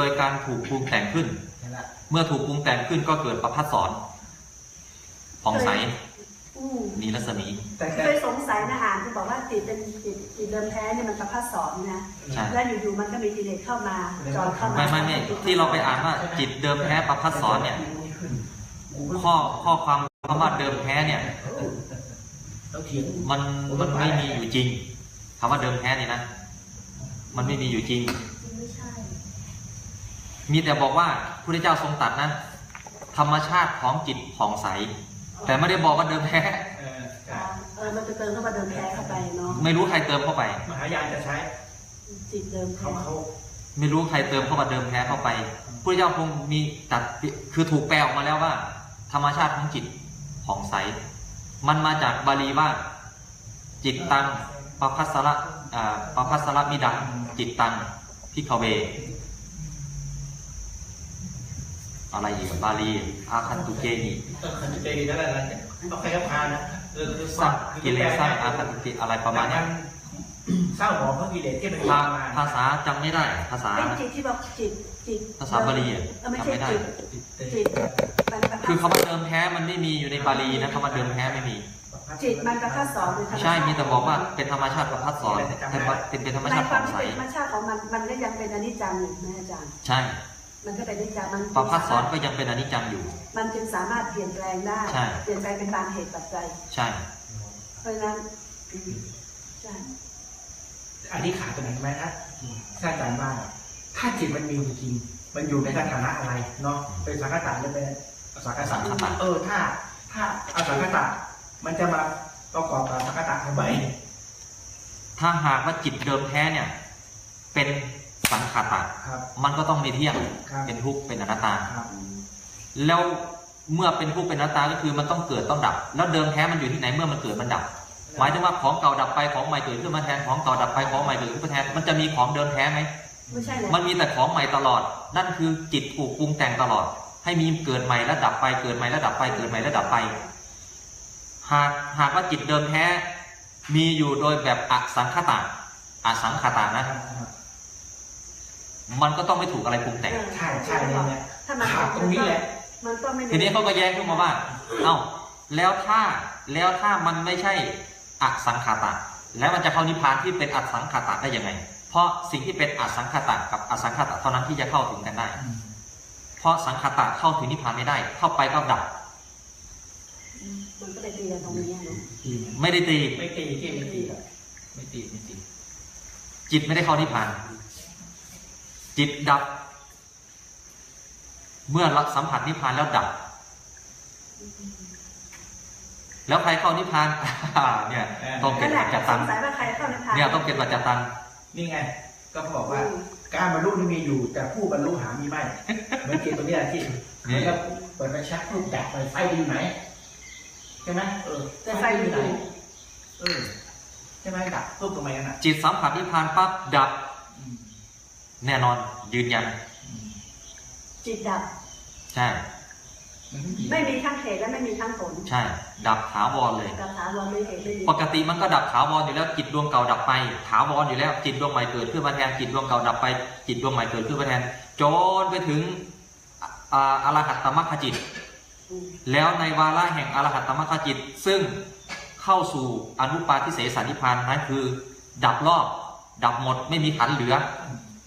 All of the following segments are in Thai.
ดยการถูกปรุงแต่งขึ้นนั่นแหละเมื่อถูกปรุงแต่งขึ้นก็เกิดประพัดสอนผ่องใสอืมมีรัศมีแต่แต่เคยสงสัยนะอ่านที่บอกว่าจิตเป็นจิตจิตเดิมแท้เนี่ยมันประพัดสอนนะใช่แล้วอยู่ๆมันก็มีกิเลสเข้ามาจอนเข้ามาไม่ไม่ไม่ที่เราไปอ่านว่าจิตเดิมแท้ประพัดสอนเนี่ยข้อข้อความคำว่าเดิมแท้เนี่ยเราเถียงมันมันไม่มีอยู่จริงคำว่าเดิมแท้นี่นะมันไม่มีอยู่จริงไม่ใช่ มีแต่บอกว่าพระเจ้าทรงตรัดนะธรรมชาติของจิตผ่องใส แต่ไม่ได้บอกว่าเดิมแท้เอออ่าเออมันจะเติมเข้ามาเดิมแท้เข้าไปเนาะไม่รู้ใครเติมเข้าไป มหายานจะใช้ จิตเดิมแท้เขาเขาไม่รู้ใครเติมเข้ามาเดิมแท้เข้าไปพระเจ้าคงมีตัดคือถูกแปลออกมาแล้วว่า ธรรมชาติของจิตผ่องใส มันมาจากบาลีว่า จิตตังปภัสสระอ่าปภัสสระมิดังจิตตังพิกเว อะไรอีกอะบาลีอาคันตุเกนีเออคันจะเป็นนั่นแหละนะเอาใครก็พานะเออคือสักกิเลสสร้างอาคันตุเกอะไรประมาณเนี้ยเศร้าหมองเพราะกิเลสที่มันภามาภาษาจำไม่ได้ ภาษาเป็นจิตที่บอกจิตจิตภาษาบาลีอะเออไม่จำใช่ไม่ได้จิตจิตมันประพัดคือคำว่าเดิมแท้มันไม่มีอยู่ในบาลีนะคำว่าเดิมแท้ไม่มีจิตมันประพัดสอนโดยธรรมชาติใช่มีแต่บอกว่าเป็นธรรมชาติประพัดสอนแต่ว่าเป็นเป็นธรรมในชาติคผ่วาอมงใสที่เป็นธรรมชาติของมันมันก็ยังเป็นอนิจจังอยู่นะอาจารย์ใช่ มันก็เป็นอนิจจังมันประพัดสอนก็ยังเป็นอนิจจังอยู่ มันจึงสามารถเปลี่ยนแปลงได้ ใช่ เปลี่ยนแปลงเป็นบางเหตุปัจจัย ใช่ เพราะฉะนั้นอืมใช่อันนี้ขาดตรงไหนไหมถ้าถ้าอาจารย์ว่าถ้าจิตมันมีอยู่จริง มันอยู่ในสถานะอะไรเนาะ เป็นสังคตะหรือเป็นอสังคสังคตะเออ ถ้า ถ้าอสังคตะมันจะมาประกอบกับสังคตะทำไมถ้าหากว่าจิตเดิมแท้เนี่ย เป็น สังขตะครับมันก็ต้องไม่เที่ยงครับเป็นทุกข์เป็นอนัตตา ครับแล้วเมื่อเป็นทุกข์เป็นอนัตตาก็คือมันต้องเกิดต้องดับ แล้วเดิมแท้มันอยู่ที่ไหนเมื่อมันเกิดมันดับ หมายถึงว่าของเก่าดับไปของใหม่เกิดขึ้นมาแทนของเก่าดับไปของใหม่เกิดขึ้นมาแทนมันจะมีของเดิมแท้ไหมไม่ใช่เลยมันมีแต่ของใหม่ตลอด นั่นคือจิตถูกปรุงแต่งตลอด ให้มีเกิดใหม่แล้วดับไปเกิดใหม่แล้วดับไปเกิดใหม่แล้วดับไป หากหากว่าจิตเดิมแท้ มีอยู่โดยแบบอสังขตะอสังขตะนะ มันก็ต้องไม่ถูกอะไรปรุงแต่งใช่ใช่เนี่ยเนี่ยถ้ามันขาดตรงนี้แหละมันก็ไม่มีทีนี้เขาก็แย้งขึ้นมาว่า เอ้าแล้วถ้าแล้วถ้ามันไม่ใช่อสังขตะ แล้วมันจะเข้านิพพานที่เป็นอสังขตะได้ยังไง เพราะสิ่งที่เป็นอสังขตะกับอสังขตะเท่านั้นที่จะเข้าถึงกันได้ เพราะสังขตะเข้าถึงนิพพานไม่ได้ เข้าไปก็ดับมันก็เลยตีกันตรงนี้เนาะไม่ได้ตีไม่ตีที่ไม่ตีอะไม่ตีไม่ตีจิตไม่ได้เข้านิพพาน จิตดับ เมื่อรับสัมผัสนิพพานแล้วดับ แล้วใครเข้านิพพานเนี่ยต้องเป็นั่นนแหปัละจจสตังงสัยว่าใครเข้าในทางเนี่ยต้องเป็นปัจจตังนี่ไง ก็เขาบอกว่า การบรรลุนี่มีอยู่ แต่ผู้บรรลุหามีไม่เหมือนจิตตรงเนี้ยที่เหมือนกับเปิดไฟชักรูปดับไฟไฟอยู่ไหนใช่ไหมเออแต่ไฟอยู่ไหนเออใช่ไหมดับรูปตรงไหนกันอะจิตสัมผัสนิพพานปั๊บดับอืม แน่นอนยืนยันอืมจิตดับ ใช่มันไม่มีไม่มีทั้งเหตุและไม่มีทั้งผล ใช่ ดับถาวรเลยกับถาวรไม่เหตุไม่มีปกติมันก็ดับถาวรอยู่แล้วจิตดวงเก่าดับไปถาวรอยู่แล้วจิตดวงใหม่เกิดขึ้นมาแทนจิตดวงเก่าดับไปจิตดวงใหม่เกิดขึ้นมาแทนจนไปถึงอ่าอรหัตตมรรคจิตอืมแล้วในวาระแห่งอรหัตตมรรคจิต ซึ่งเข้าสู่อนุปาทิเสสนิพพานนั้นคือ ดับรอบ ดับหมดไม่มีขันเหลือ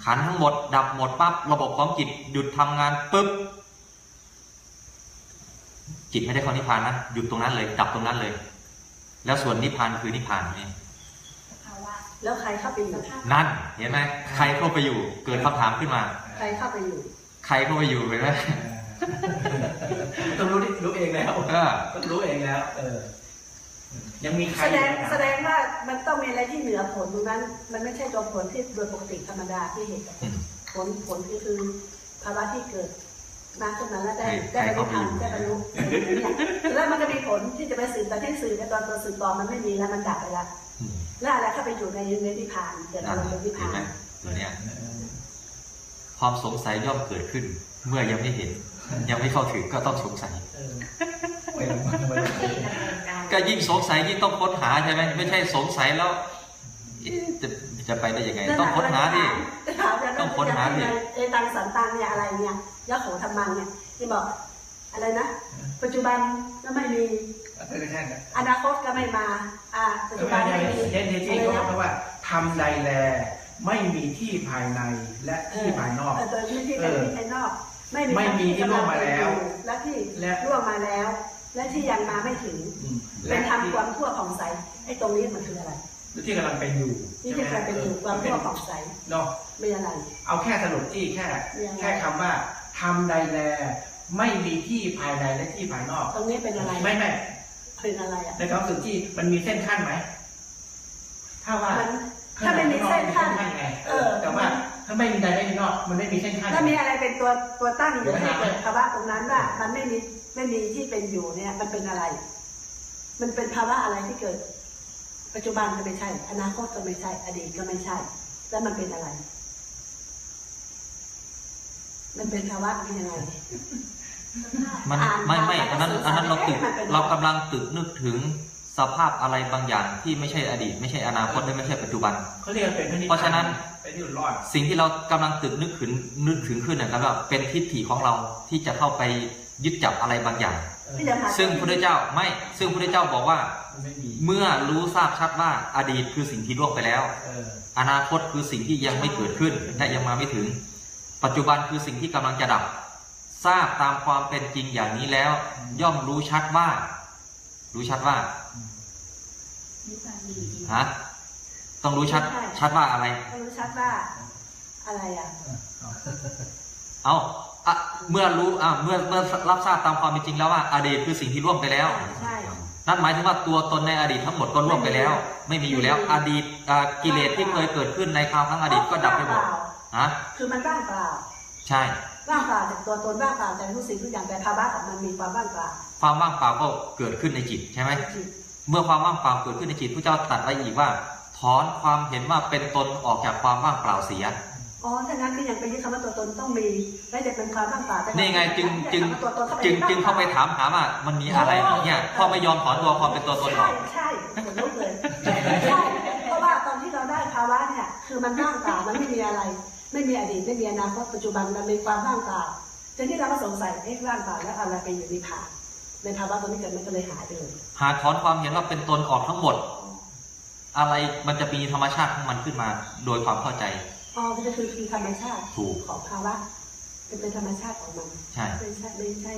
ขันทั้งหมด ดับหมดปั๊บระบบของจิตหยุดทำงานปุ๊บจิตไม่ได้เข้านิพพานนะหยุดตรงนั้นเลยดับตรงนั้นเลย แล้วส่วนนิพพานคือนิพพานนี่แล้วใครเข้าไปอยู่นั่นเห็นไหมใครเข้าไปอยู่ เกิดคำถามขึ้นมา ใครเข้าไปอยู่ ใครเข้าไปอยู่เห็นไหมต้องรู้ดิรู้เองแล้วเออต้องรู้เองแล้ว เออ ยังมีใครแสดงอยู่ไหมแสดงว่ามันต้องมีอะไรที่เหนือผลตรงนั้น มันไม่ใช่ตัวผลที่โดยปกติธรรมดาที่เห็นผลผลก็คือภาวะที่เกิดมาขึ้นมาแล้วได้ได้บรรลุธรรมได้บรรลุแล้วมันก็มีผลที่จะไปสื่อแต่ที่สื่อในตอนตัวสื่อตอนมันไม่มีแล้วมันดับไปแล้วอืมแล้วอะไรเข้าไปอยู่ในในนิพพานเกิดอารมณ์เป็นนิพเห็นพาไหมนตัวเนี้ยความสงสัยย่อมเกิดขึ้น เมื่อยังไม่เห็น ยังไม่เข้าถึงก็ต้องสงสัย เออไม่ต้องไม่ต้องไม่ต้องก็ยิ่งสงสัยยิ่งต้องค้นหาใช่ไหมไม่ใช่สงสัยแล้วเอ๊ะจะจะไปได้ยังไง ต้องค้นหาดิต้องค้นหาดิเอ็นตังสันตังเนี่ยอะไรเนี่ยยะโขธรรมังเนี่ยที่บอกอะไรนะ ปัจจุบันก็ไม่มีเออใช่ครับอนาคตก็ไม่มาอ่าปัจจุบันไม่ไม่ใช่มีเช่นที่เขาบอกว่าทำใดแลไม่มีที่ภายในและที่ภายนอกเออโดยที่ที่เป็นที่ภายนอกไม่มีไม่มีที่ล่วงมาแล้ว และที่และล่วงมาแล้ว และที่ยังมาไม่ถึงอืมเป็ และนที่ทำความทั่วผ่องใสไอ้ตรงนี้มันคืออะไรที่กำลังเป็นอยู่นี่ที่กลายเป็นอยู่ความทั่วผ่องใสเนาะไม่อะไร เอาแค่สรุปที่แค่ยังไงแค่คำว่าทำใดแล ไม่มีที่ภายในและที่ภายนอก ตรงนี้เป็นอะไรไม่ไม่เป็นอะไรอะในความรู้สึกที่มันมีเส้นขั้นไหมถ้าว่ามันถ้าไม่มีเส้นขั้นข้างในไงเออ แต่ว่าถ้าไม่มีใดไม่มีนอกมันไม่มีเส้นขั้นถ้ามีอะไรเป็นตัวตัวตั้งอยู่เดี๋ยวให้นะเกิดภาวะตรงนั้นว่ามันไม่มีไม่มีที่เป็นอยู่เนี่ยมันเป็นอะไร มันเป็นภาวะอะไรที่เกิด ปัจจุบันก็ไม่ใช่ อนาคตก็ไม่ใช่ อดีตก็ไม่ใช่ แล้วมันเป็นอะไร มันเป็นภาวะเป็นยังไงมันอ่านไม่ไม่อ่านอันนั้นแล้วก็อันนั้นเราตึกสื่อสารให้มันเป็นเรากำลังตึกนึกถึงสภาพอะไรบางอย่างที่ไม่ใช่อดีต ไม่ใช่อนาคตและไม่ใช่ปัจจุบันเขาเรียกว่าเป็นพนิพพเพราะฉะนั้นเป็นที่หลุดรอดสิ่งที่เรากำลังตึกนึกถึงนึกถึงขึ้นนะครับว่าเป็นทิฏฐิของเราที่จะเข้าไปยึดจับอะไรบางอย่างที่จะหา ซึ่งพระเจ้าไม่ซึ่งพระเจ้าบอกว่ามันไม่มีเมื่อรู้ทราบชัดว่าอดีตคือสิ่งที่ล่วงไปแล้วเอออนาคตคือสิ่งที่ยังไม่เกิดขึ้นและยังมาไม่ถึง ปัจจุบันคือสิ่งที่กำลังจะดับ ทราบตามความเป็นจริงอย่างนี้แล้ว ย่อมรู้ชัดว่า รู้ชัดว่าฮะต้องรู้ชัดชัดว่าอะไรให้รู้ชัดว่าอะไรอะ เอาอะ เมื่อรู้อะเมื่อเมื่อรับทราบตามความเป็นจริงแล้วว่าอดีตคือสิ่งที่ล่วงไปแล้วใช่นั่นหมายถึงว่าตัวตนในอดีตทั้งหมดก็ล่วงไปแล้ว ไม่มีอยู่แล้วอดีตอ่ากิเลสที่เคยเกิดขึ้นในคราวครั้งอดีตก็ดับไปหมดฮะคือมันว่างเปล่าใช่ว่างเปล่าจากตัวตนว่างเปล่าจากทุกสิ่งทุกอย่างแต่ภาวะของมันมีความว่างเปล่าความว่างเปล่าก็เกิดขึ้นในจิตใช่ไหมจิตเมื่อความว่างเปล่าเกิดขึ้นในจิตพระเจ้าตรัสไว้อีกว่า ถอนความเห็นว่าเป็นตนออกจากความว่างเปล่าเสีย อ๋อถ้างั้นก็ยังเป็นที่คำว่าตัวตนต้องมีและจะเป็นความว่างเปล่าแต่นี่ไงจึงจึงตัวตนเข้าไปจึงจึงเข้าไปถามหาว่ามันมีอะไรเนี่ยพ่อไม่ยอมถอนตัวความเป็นตัวตนอใช่อกใช่ขนลุกเลยใช่เพราะว่าตอนที่เราได้ภาวะเนี่ยคือมันว่างเปล่ามันไม่มีอะไร ไม่มีอดีตไม่มีอนาคตปัจจุบันมันมีความว่างเปล่าทีนี้เราก็สงสัยเอ๊ะว่างเปล่าแล้วอะไรไปอยู่ในผ่านในภาวะตรงนี้เกิดมันก็เลยหายไปเลยหาถอนความเห็นว่าเป็นตนออกทั้งหมด อะไรมันจะมีธรรมชาติของมันขึ้นมา โดยความเข้าใจ อ๋อก็คือคือธรรมชาติถูกของภาวะเป็นเป็นธรรมชาติของมันใช่ไม่ใช่ไม่ใช่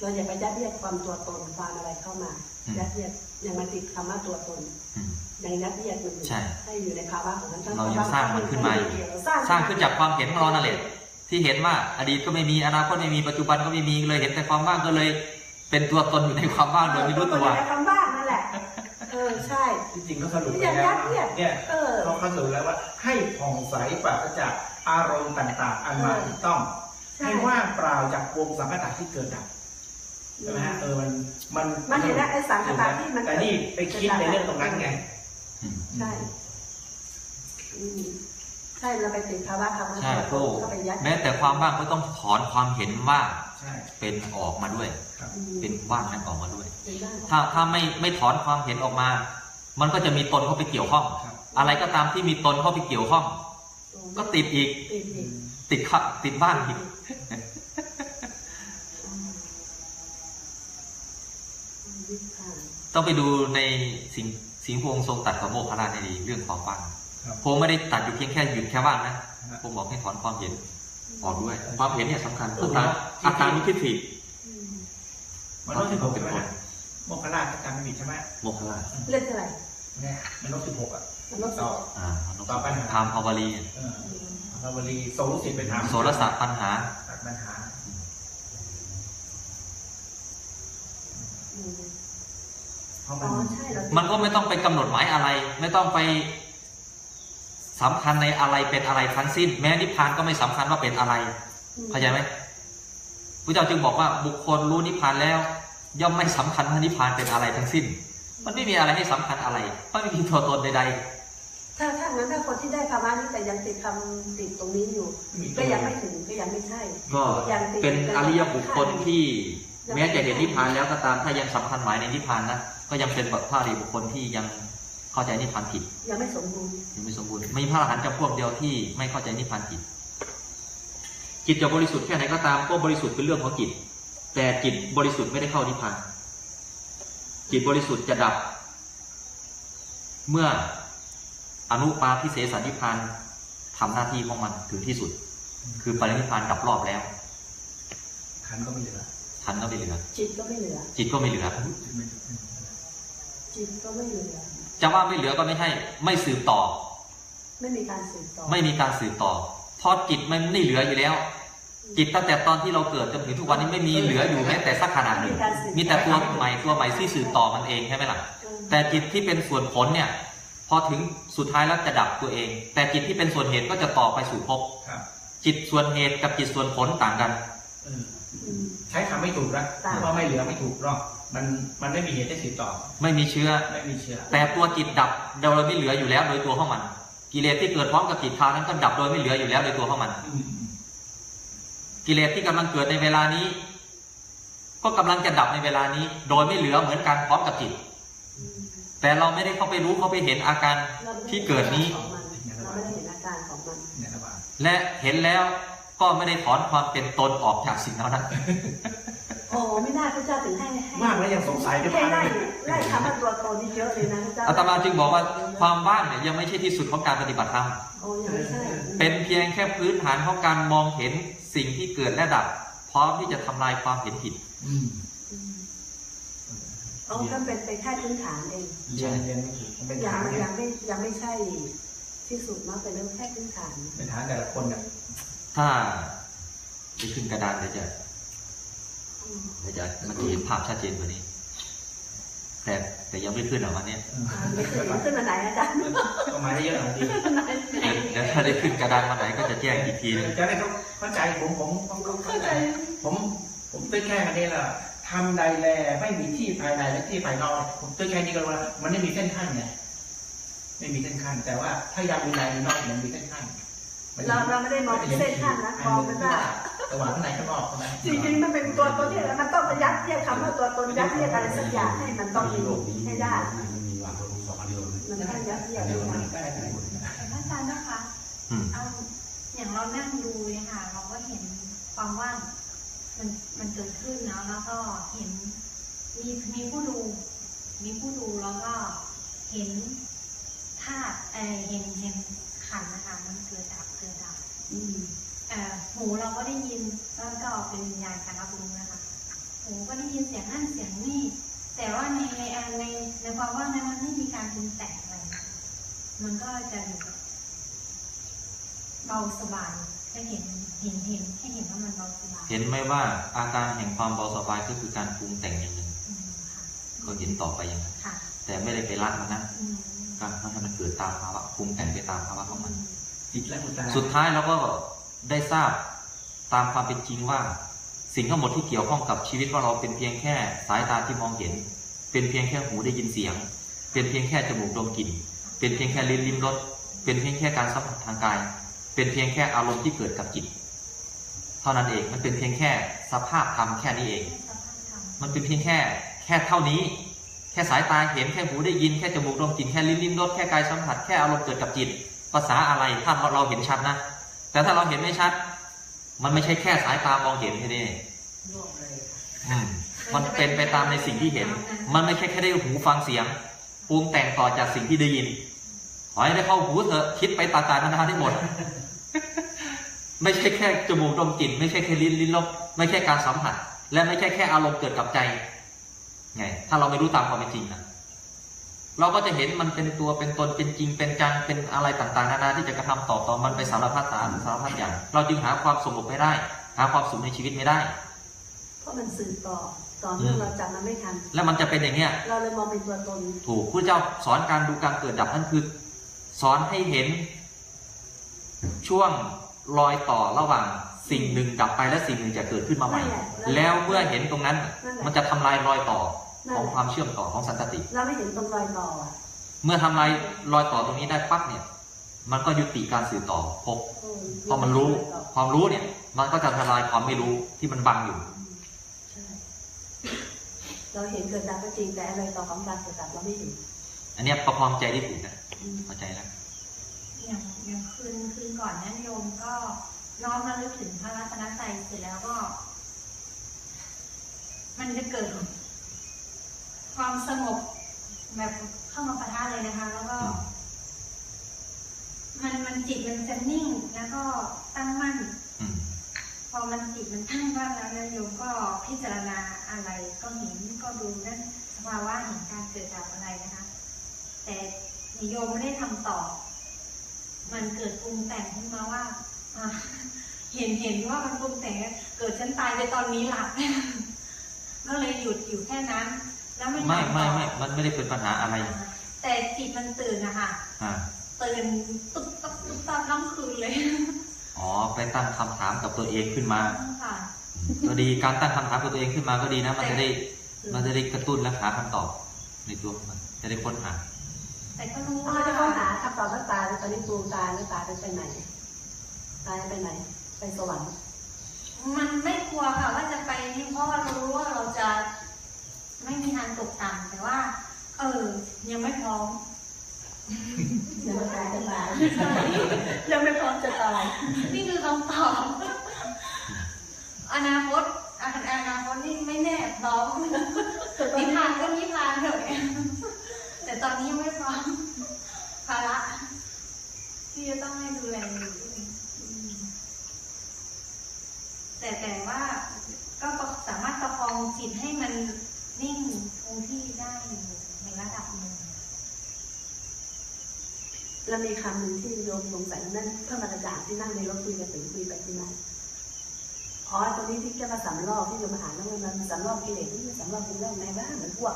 เราอย่าไปยัดเยียดความตัวตนความอะไรเข้ามาอืมยัดเยียดยังมาติดคำว่าตัวตนอืมยังยัดเยียดมันอยู่ใช่ให้อยู่ในภาวะของนั้นเรายังสร้างมันขึ้นมาอยู่สร้างสร้างขึ้นจากความเห็นของเรานั่นแหละที่เห็นว่าอดีตก็ไม่มีอนาคตไม่มีปัจจุบันก็ไม่มีเลยเห็นแต่ความว่างก็เลย เป็นตัวตนอยู่ในความว่างโดยไม่รู้ตัวในคำว่างนั่นแหละ เออใช่จริงๆเขาสรุปอย่าแล้ยัวดเยียดเนี่ยเออ เขาเขาสรุปแล้วว่า ให้ผ่องใสปราศจากอารมณ์ต่างๆ อันมาถูกต้อง ใช่ให้ว่างเปล่าจากวงสังกัดที่เกิดดับใช่ไหมฮะเออมันมันมันเห็นแล้วไอ้สังขตาที่มันแต่นี่ไปคิดในเรื่องตรงนั้นไงอืมใช่อืมใช่เราไปติดภาวะคำว่าใช่ตัวก็ตนเข้าไปยัดแม้แต่ความว่างก็ต้องถอนความเห็นว่าใช่ เป็นออกมาด้วยอืม เป็นว่างนั้นออกมาด้วยเป็นได้ถ้าถ้าไม่ไม่ถอนความเห็นออกมา มันก็จะมีตนเข้าไปเกี่ยวข้องครับอะไรก็ตามที่มีตนเข้าไปเกี่ยวข้อง ก็ติดอีก ติดอีกติดขะติดบ้านอีกต้องไปดูในสิงสิงห์พวงทรงตัดกับโมคคลลาชให้ดีเรื่องความว่างครับผมไม่ได้ตัดอยู่เพียงแค่หยุดแค่ว่างนะผมบอกให้ถอนความเห็นออกด้วย ความเห็นเนี่ยสำคัญอัตตาอัตตานุทิฏฐิอืม มันลดสิบหกใช่ไหมฮะโมกขลาชจำไม่ผิดใช่ไหมโมคคลลาชเล่นเท่าไหร่เนี่ยมันลดสิบหกอะมันลดสต่อองอ่าต่อปัญหา พามภาวลีเออเราวลีโซลุสิตไปถามโสรศาสตร์ปัญหา ตัดปัญหาอืมเพราะอ๋มัอน ใช่เรามันก็ไม่ต้องไปกำหนดหมายอะไร ไม่ต้องไปสำคัญในอะไรเป็นอะไรทั้งสิ้น แม้นิพพานก็ไม่สำคัญว่าเป็นอะไรเข้าใจไหม พระเจ้าจึงบอกว่าบุคคลรู้นิพพานแล้ว ย่อมไม่สำคัญว่านิพพานเป็นอะไรทั้งสิ้น มันไม่มีอะไรให้สำคัญอะไรเพราะไม่มีตัวตนใดถ้าถ้างั้นถ้าคนที่ได้ภาวะนี้แต่ยังติดคำติดตรงนี้อยู่ ก็ยังไม่ถึงก็ยังไม่ใช่ๆก็เป็นอริยบุคคลที่แม้จะเห็นนิพพานแล้วก็ตามถ้ายังสำคัญหมายในนิพพานนะก็ยังเป็นแบบพระอริยบุคคลที่ยังเข้าใจนิพพานผิด ยังไม่สมบูรณ์ยังไม่สมบูรณ์มีพระอรหันต์จำพวกเดียวที่ไม่เข้าใจนิพพานผิด จิตจะบริสุทธิ์แค่ไหนก็ตามก็บริสุทธิ์เป็นเรื่องของจิต แต่จิตบริสุทธิ์ไม่ได้เข้านิพพานจิตบริสุทธิ์จะดับ เมื่ออนุปาทิเสสนิพพานทำหน้าที่ของมันถึงที่สุด คือปรินิพพานดับรอบแล้วขันก็ไม่เหลือทันก็ไม่เหลือ จิตก็ไม่เหลือ จิตก็ไม่เหลือจิตก็ไม่เหลือจะว่าไม่เหลือก็ไม่ใช่ ไม่สืบต่อ ไม่มีการสืบต่อ ไม่มีการสืบต่อ เพราะจิตมันไม่เหลืออยู่แล้ว จิตตั้งแต่ตอนที่เราเกิดจนถึงทุกวันนี้ไม่มีเหลืออยู่แม้แต่สักขนาดหนึ่งมีแต่ตัวใหม่ตัวใหม่ที่สืบต่อมันเองใช่ไหมล่ะเออแต่จิตที่เป็นส่วนผลเนี่ยพอถึงสุดท้ายแล้วจะดับตัวเอง แต่จิตที่เป็นส่วนเหตุก็จะต่อไปสู่ภพครับจิตส่วนเหตุกับจิตส่วนผลต่างกันเอออืมใช้คำไม่ถูกนะต่างเพราะว่าไม่เหลือไม่ถูกหรอกมันมันไม่มีเหตุให้สืบต่อ ไม่มีเชื้อไม่มีเชื้อ แต่ตัวจิตดับโดยไม่เหลืออยู่แล้วโดยตัวของมัน กิเลสที่เกิดพร้อมกับจิตคราวนั้นก็ดับโดยไม่เหลืออยู่แล้วโดยตัวของมันอืมอืมกิเลสที่กำลังเกิดในเวลานี้ ก็กำลังจะดับในเวลานี้ โดยไม่เหลือเหมือนกันพร้อมกับจิตอืมแต่เราไม่ได้เข้าไปรู้เข้าไปเห็นอาการราไม่ไที่เกิดนี้ของมันเราไม่ได้เห็นอาการของมันเนี่ยนะว่าและเห็นแล้วก็ไม่ได้ถอนความเป็นตนออกจากสิ่งเหล่านั้น โอ้ไม่น่าพระเจ้าถึงให้ให้มากแล้วยังสงสัยด้วยให้พันไล่ไล่คำว่าตัวตนนี่เยอะเลยนะพระเจ้าอาตมาจึงบอกว่าความว่างเนี่ยยังไม่ใช่ที่สุดของการปฏิบัติธรรมโอ้ยังไม่ใช่เป็นเพียงแค่พื้นฐานของการมองเห็นสิ่งที่เกิดและดับ พร้อมที่จะทำลายความเห็นผิดอืมอืมโอ้ก็เป็นเป็นแค่พื้นฐานเองเรียนเรียนไม่ถูกมันเป็นยังฐานมันเนี่ยยังไม่ยังไม่ใช่ที่สุดเนาะเป็นเรื่องแค่พื้นฐานเป็นฐานแต่ละคนเนี่ยถ้าไปขึ้นกระดานเดี๋ยวจะอืม เดี๋ยวจะมันจะเห็นภาพชัดเจนกว่านี้ แต่แต่ยังไม่ขึ้นหรอกวันนี้อ่าไม่ขึ้นขึ้นมาไหนอาจารย์ก็มาได้เยอะหน่อยดีขึ้นมาไหนเดี๋ยวถ้าได้ขึ้นกระดานวันไหนก็จะแจ้งอีกทีหนึงจะได้เขาเข้าใจผมผมผมผมเข้าเข้าใจใจ ผมผมตื้อแค่อันนี้แหละทำใดแลไม่มีที่ภายในและที่ภายนอกผมตื้อแค่นี้ก็รู้ว่ามันไม่มีเส้นขั้นไงไม่มีเส้นขั้น แต่ว่าถ้ายังมีในมีนอกมันมีเส้นขั้นเราเราไม่ได้มองเป็นเส้นขั้นนะมองเป็นว่า ระหว่างข้างในข้างนอกเท่านั้นจริงๆมันเป็นตัวตนที่มันต้องไปยัดเยียดคำว่าตัวตนยัดเยียดอะไรสักอย่างให้มันต้องมีให้ได้ มันมีวางตัวสองอันเดียวยมันต้องยัดเยียดเดียวให้มันด้ได้หมดพระอาจารย์นะคะอืมเอาอย่างเรานั่งดูเนี่ยค่ะ เราก็เห็นความว่างมันมันเกิดขึ้นเนาะแล้วก็เห็นมีมีผู้ดู มีผู้ดูแล้วก็เห็นธาตุเอเห็นเห็นขันนะคะ มันเกิดดับเกิดดับอืม หูเราก็ได้ยินแล้วก็เป็นวิญญาณการรับรู้นะคะหูก็ได้ยินเสียงนั่นเสียงนี่ แต่ว่าในในในในความว่างนั้นมันไม่มีการปรุงแต่งอะไรนะมันก็จะอยู่แบบเบาสบายให้เห็นเห็นเห็นให้เห็นว่ามันเบาสบายเห็นไหมว่าอาการแห่งความเบาสบายก็คือการปรุงแต่งอย่างหนึ่งอืมค่ะเขาเห็นต่อไปอย่างนั้นค่ะแต่ไม่ได้ไปละมันนะอืมการให้มันเกิดตามภาวะปรุงแต่งไปตามภาวะของมันจิตและอุตตาสุดท้ายเราก็ ได้ทราบตามความเป็นจริงว่า สิ่งทั้งหมดที่เกี่ยวข้องกับชีวิตของเราเป็นเพียงแค่สายตาที่มองเห็น เป็นเพียงแค่หูได้ยินเสียง เป็นเพียงแค่จมูกดมกลิ่น เป็นเพียงแค่ลิ้นลิ้มรสเป็นเพียงแค่การสัมผัสทางกาย เป็นเพียงแค่อารมณ์ที่เกิดกับจิต เท่านั้นเองมันเป็นเพียงแค่สภาพธรรมแค่นี้เองมมันเป็นเพียงแค่แค่เท่านี้ แค่สายตาเห็นแค่หูได้ยินแค่จมูกดมกลิ่นแค่ลิ้นลิ้มรสแค่กายสัมผัสแค่อารมณ์เกิดกับจิต ภาษาอะไรถ้าเราเห็นชัดนะ แต่ถ้าเราเห็นไม่ชัด มันไม่ใช่แค่สายตามองเห็นแค่นี้มมันเป็นไปตามในสิ่งที่เห็น มันไม่ใช่แค่ได้หูฟังเสียงปรุงแต่งต่อจากสิ่งที่ได้ยินขอให้ได้เข้าหูเถอะคิดไปต่างๆนานาได้หมด ไม่ใช่แค่จมูกดมกลิ่นไม่ใช่แค่ลิ้นลิ้นรสไม่ใช่การสัมผัส และไม่ใช่แค่อารมณ์เกิดกับใจ ไง ถ้าเราไม่รู้ตามความเป็นจริงนะ เราก็จะเห็นมันเป็นตัวเป็นตนเป็นจริงเป็นจังเป็นอะไรต่างๆ นานาที่จะกระทำต่อต่อมันไปสารพัดสารสารพัดอย่าง เราจึงหาความสงบไม่ได้ หาความสุขในชีวิตไม่ได้ เพราะมันสืบต่อต่อเนื่องเราจำมันไม่ทัน แล้วมันจะเป็นอย่างเนี้ยเราเลยมองเป็นตัวตน ถูกพระเจ้าสอนการดูการเกิดดับนั่นคือ สอนให้เห็น ช่วงรอยต่อระหว่างสิ่งหนึ่งดับไปและสิ่งหนึ่งจะเกิดขึ้นมาใหม่ แล้วเมื่อเห็นตรงนั้น มันจะทำลายรอยต่อ ของความเชื่อมต่อของสันตติเราไม่เห็นตรงรอยต่ออะเมื่อทำลายรอยต่อตรงนี้ได้ปั๊บเนี่ย มันก็ยุติการสื่อต่อพบเออพอมันรู้ความรู้เนี่ย มันก็จะทำลายความไม่รู้ที่มันบังอยู่ใช่เราเห็นเกิดดับก็จริงแต่อะไรต่อของการเกิดดับเราไม่เห็นอันเนี้ยประคองใจได้ถูกนะอืมเข้าใจแล้วอย่างอย่างคืนคืนก่อนนั้นโยมก็น้อมระลึกถึงพระรัตนตรัยเสร็จแล้วก็ มันจะเกิด ความสงบแบบเข้ามาปะทะเลยนะคะ แล้วก็ มันมันจิตมันจะนิ่งแล้วก็ตั้งมั่นพอมันจิตมันตั้งมั่นแล้วนะโยมก็พิจารณาอะไรก็เห็นก็ดูนั่นสภาวะเห็นการเกิดดับอะไรนะคะ แต่โยมไม่ได้ทำต่อ มันเกิดปรุงแต่งขึ้นมาว่าเห็นเห็นว่ามันปรุงแต่งเกิดฉันตายไปตอนนี้หลับก็เลยหยุดอยู่แค่นั้น แล้วมันไม่ทำต่ไม่อไม่มันไม่ได้เป็นปัญหาอะไร แต่จิตมันตื่นนะคะอ่าตื่นตุ๊บตับตุ๊บตับทั้งคืนเลย อ๋อ ไปตั้งคำถามกับตัวเองขึ้นมาค่ะก็ดีการตั้งคำถามกับตัวเองขึ้นมาก็ดีนะ มันจะได้ มันจะได้กระตุ้นและหาคำตอบในตัวของมันจะได้ค้นหา แต่ก็รู้ถ้าว่าจะเข้าหาคำตอบว่าตายตอนนี้ตูตายแล้วตายไปไหนตายไปไหนไปสวรรค์ มันไม่กลัวค่ะว่าจะไปนี่เพราะว่าเรารู้ว่าเราจะไม่มีทาง ตกต่ำแต่ว่า เออ ยังไม่พร้อมยังไม่ตายจะตายยังไม่พร้อมจะตาย นี่คือคำตอบอนาคตออนาคตนี่ไม่แน่พร้อมนิพพานก็นิพพานเถอะแต่ตอนนี้ยังไม่พร้อมภาระที่จะต้องให้ดูแลอยู่อืมแต่แต่ว่าก็สามารถประคองจิตให้มันนิ่งค งที่ได้อยู่ในระดับหนึ่งแล้วมีคำหนึ่งที่โยมสงสัยนั่นเพื่อมากระจ่าที่นั่งในรถคุยกันถึงคุยไปที่ไหนอ๋อตรงนี้ที่แค่มาสำรอกที่โยมมาหาแล้วมันสำรอกกิเลสที่มันสำรอกกิเลสไหนบ้างเหมือนพวก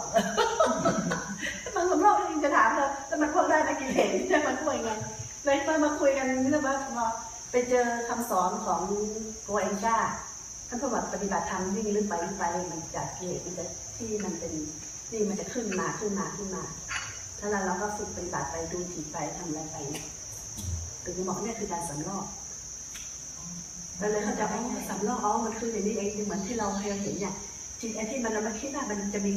มันสำรอกจริงจะถามเลยแล้วมันพวกได้ไหมกิเลสที่มันพวกยังไงเลยมามาคุยกันนี่แหละว่าพอไปเจอคำสอนของโกเอนกาท่านก็บอกปฏิบัติธรรมวิ่งลึกไปลึกไปมันจากกิเลสมันจะที่มันเป็น ที่มันจะขึ้นมาขึ้นมาขึ้นมา ถ้าเราเราก็ฝึกปฏิบัติไปดูจิตไปทำอะไรไปถึงบอกเนี่ยคือการสำรอกเราเลยเขาจะอ๋อสำรอกอ๋อมันคืออย่างนี้เองเหมือนที่เราเคยเห็นเนี่ยจิตไอ้ที่มันเรามาคิดว่ามันจะมี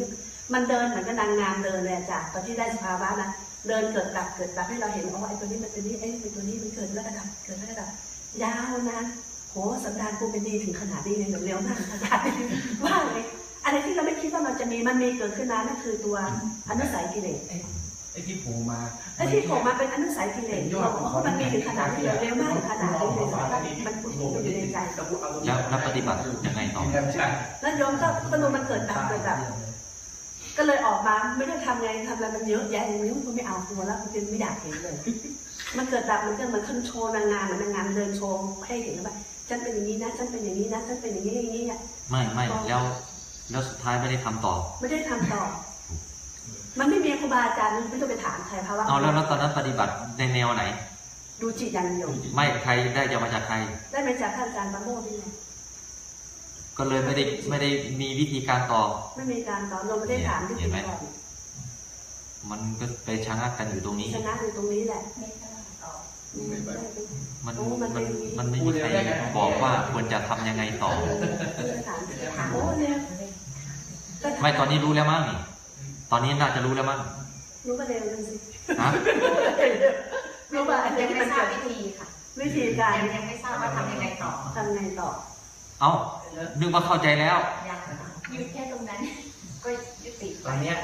มันเดินเหมือนกับนางงามเดินเลยจ้ะตอนที่ได้สภาวะนะเดินเกิดดับเกิดดับให้เราเห็นอ๋อไอ้ตัวนี้มันเป็นนี้ไอ้เป็นตัวนี้มันเกิดแล้วก็ดับเกิดแล้วก็ดับยาวนานโหสัปดาห์กูเป็นดีถึงขนาดนี้เลยเร็วมากขนาดนี้ว่าเลย อะไรที่เราไม่คิดว่ามันจะมีมันมีเกิดขึ้นมานั่นคือตัวอนุสัยกิเลสไอ้ที่โผล่มาไอ้ที่ผมมาเป็นอนุสัยกิเลสบอกว่ามันมีถึงขนาดนี้เร็วมากถึงขนาดนี้เลยนะมันปุถุอยู่ในใจแล้วแล้วปฏิบัติยังไงต่อใช่แล้วโยมก็ก็ดูมันเกิดดับเกิดดับก็เลยออกมาไม่ได้ทำไงทำอะไรมันเยอะแยะอย่างนี้คุณไม่เอาตัวแล้วคุณไม่อยากเห็นเลย มันเกิดดับมันก็เหมือนขึ้นโชว์นางงามเหมือนนางงามเดินโชว์ให้เห็นว่าฉันเป็นอย่างนี้นะฉันเป็นอย่างนี้นะฉันเป็นอย่างนี้อย่างนี้อะไม่ไม่แล้ว แล้วสุดท้ายไม่ได้ทำต่อไม่ได้ทำต่อ มันไม่มีครูบาอาจารย์ไม่ต้องไปถามใครเพราะว่าเอาแล้วแล้วตอนนั้นปฏิบัติในแนวไหน ดูจิตอย่างเดียวไม่ใครได้จะมาจากใคร ได้มาจากท่านอาจารย์ประโมทนี่ไงก็เลยไม่ได้ไม่ได้มีวิธีการต่อ ไม่มีการตอนเราไม่ได้ถามที่เห็จินตไหม ก่อนมันก็ไปชะงักกันอยู่ตรงนี้ ชนะอยู่ตรงนี้แหละไม่กล้าต่อมันโอ้มันมันไม่มี มันไม่มีใครบอกว่าควรจะทำยังไงต่อ ถามโอ้เนี่ย ไม่ตอนนี้รู้แล้วมั้งนี่ตอนนี้น่าจะรู้แล้วมั้งรู้ก็เร็วเลยสิฮะรู้ว่าอันนี้ยังมัไม่นทราเกิบดวิธีค่ะ วิธีการยังยังไม่ทราบว่าทำยังไงต่อทำไงต่อ เอ้านึกว่าเข้าใจแล้วยังหยุดแค่ตรงนั้น ก็ยุติตอนเนี้ย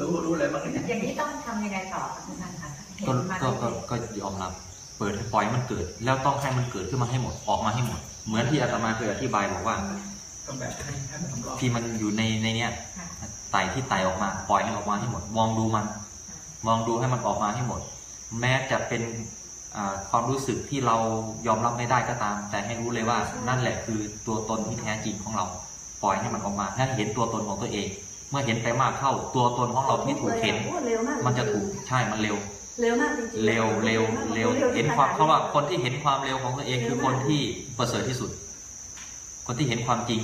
รู้รู้เลยมั้งเนี่ยอย่างนี้ต้องทำยังไงต่อคะคุณท่านคะเห็นก็มาก็ก็เรื่อยก็ยอมรับเปิดให้ปล่อยให้มันเกิด แล้วต้องให้มันเกิดขึ้นมาให้หมดออกมาให้หมด เหมือนที่อาตมาเคยอธิบายบอกว่า ต้องแบบให้ให้มันสำรอกที่มันอยู่ในในเนี้ยๆค่ะไต่ที่ไต่ออกมา ปล่อยให้ออกมาให้หมด มองดูมัน มองดูให้มันออกมาให้หมด แม้จะเป็นอ่าความรู้สึกที่เรายอมรับไม่ได้ก็ตาม แต่ให้รู้เลยว่านั่นแหละคือตัวตนที่แท้จริงของเรา ปล่อยให้มันออกมาให้เห็นตัวตนของตัวเอง เมื่อเห็นไปมากเข้า ตัวตนของเราที่ถูกเห็น โอ้เร็วมากมันจะถูกใช่มันเร็ว เร็วมากจริงๆเร็วเร็วเร็ว เห็นความเพราะว่าคนที่เห็นความเร็วของตัวเองคือคนที่ประเสริฐที่สุด คนที่เห็นความจริง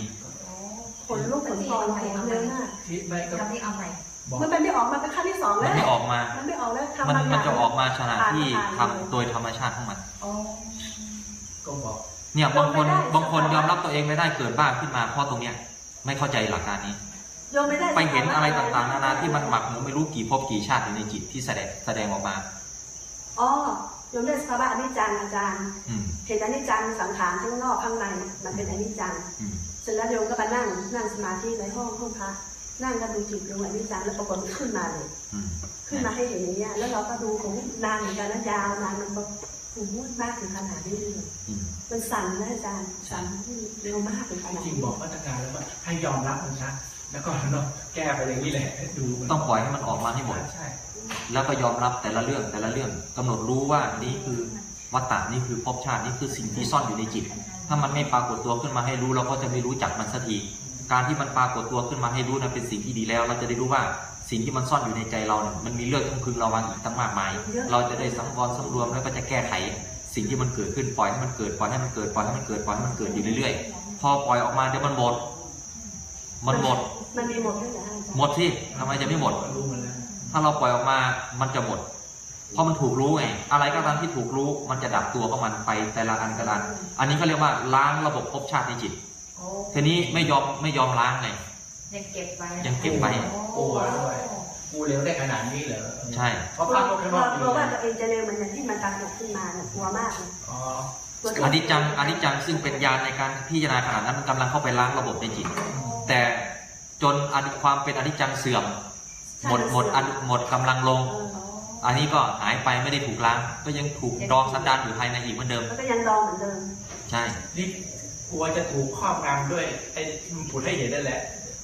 ขนลุกขนพองเร็วมากคิดไม่ก็ทำที่เอาใหม่บอกมันไม่ออกมาเป็นขั้นที่สองมัแล้นวไม่ออกมา มันไม่ออกแล้วทำมันบางอมันย่างจะออกมาขณะที่ผ่านทำผ่านโดยธรรมชาติของมันอ๋อก็บอกเนี่ยบางคนยอมไม่ได้บางคนยอมรับตัวเองไม่ได้เกิดบ้าขึ้นมาเพราะตรงเนี้ย ไม่เข้าใจหลักการนี้โยมไม่ได้ไปเห็นอะไรต่างๆนานาที่มันหมักหมมไม่รู้กี่ภพกี่ชาติอยู่ในจิตที่แสดงแสดงออกมาอ๋อ โยมได้สภาวะอนิจจังอาจารย์อืมเห็นอนิจจังสังขารข้างนอกข้างในมันเป็นอนิจจังอืมเสร็จแล้วโยมก็มานั่งนั่งสมาธิในห้องห้องพระนั่งก็ดูจิตดูอนิจจังแล้วปรากฏมันขึ้นมาเลยอืมขึ้นมาให้เห็นอย่างเงี้ยแล้วเราก็ดูของนานเหมือนกันนะยาวนานมันแบบโอ้โหมากถึงขนาดนี้เลยอืมมันสั่นนะอาจารย์สั่นเร็วมากถึงขนาดจริงนี้บอกมาตรการแล้วว่าให้ยอมรับมันซะแล้วก็เนาะแก้ไปอย่างนี้แหละดูมันต้องปล่อยให้มันออกมาให้หมดใช่ แล้วก็ยอมรับแต่ละเรื่องแต่ละเรื่องกำหนดรู้ว่านี่คือวัตตะนี่คือภพชาตินี่คือสิ่งที่ซ่อนอยู่ในจิต ถ้ามันไม่ปรากฏตัวขึ้นมาให้รู้เราก็จะไม่รู้จักมันสักทีการที่มันปรากฏตัวขึ้นมาให้รู้นั้นเป็นสิ่งที่ดีแล้ว เราจะได้รู้ว่าสิ่งที่มันซ่อนอยู่ในใจเราเนี่ยมันมีเลือดทั้งพึงระวังอีกตั้งมากมาย เราจะได้สังวรสำรวมแล้วก็จะแก้ไข สิ่งที่มันเกิดขึ้นปล่อยให้มันเกิดปล่อยให้มันเกิดปล่อยให้มันเกิดปล่อยให้มันเกิดอยู่เรื่อยๆพอปล่อยออกมาเดี๋ยวมันหมด มันหมด มันมีหมดด้วยเหรออาจารย์หมดที่ทำไมจะไม่หมดรู้มันแล้ว ถ้าเราปล่อยออกมามันจะหมด เพราะมันถูกรู้ไง อะไรก็ตามที่ถูกรู้ มันจะดับตัวของมันไปแต่ละอันแต่ละอัน อันนี้เขาเรียกว่าล้างระบบภพชาติในจิตโอ้ทีนี้ไม่ยอมไม่ยอมล้างไงยังเก็บไว้ยังเก็บไว้กลัวด้วยกูเร็วได้ขนาดนี้เหรอ ใช่ เพราะกลัวภาพโลกข้างนอกกลัวว่าตัวเองจะเร็วเหมือนอย่างที่มันปรากฏขึ้นมาเนี่ยกลัวมากเลยอ๋อกลัวอนิจจังอนิจจังซึ่งเป็นญาณในการพิจารณาขนาดนั้นมันกำลังเข้าไปล้างระบบในจิต แต่จนอนิความเป็นอนิจจังเสื่อม หมดหมดอนุหมดกำลังลงเอออันนี้ก็หายไปไม่ได้ถูกล้าง ก็ยังถูกดองสันดานอยู่ภายในอีกเหมือนเดิมแล้วก็ยังดองเหมือนเดิม ใช่นี่กลัวจะถูกครอบงำด้วยไอ้ที่มันผุดให้เห็นนั่นแหละ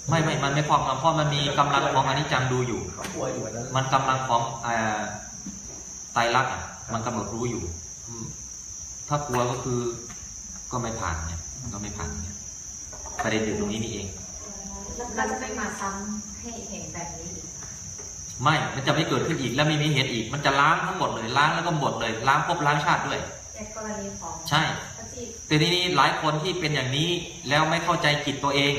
ไม่ไม่ มันไม่ครอบงำเพราะมันมีกำลังของอนิจจังดูอยู่เขากลัวอยู่แบบนั้นมันกำลังของเอ่อไตรลักษณ์อะมันกำหนดรู้อยู่อืมถ้ากลัวก็คือก็ไม่ผ่านเนี่ยมันก็ไม่ผ่านเนี่ยประเด็นอยู่ตรงนี้นี่เองเราจะไม่มาซ้ำให้เห็นแบบนี้อีก ไม่ มันจะไม่เกิดขึ้นอีกแล้วไม่มีเหตุอีก มันจะล้างทั้งหมดเลยล้างแล้วก็หมดเลยล้างภพล้างชาติด้วยแต่กรณีของใช่พระจีแต่ทีนี้หลายคนที่เป็นอย่างนี้แล้วไม่เข้าใจจิตตัวเอง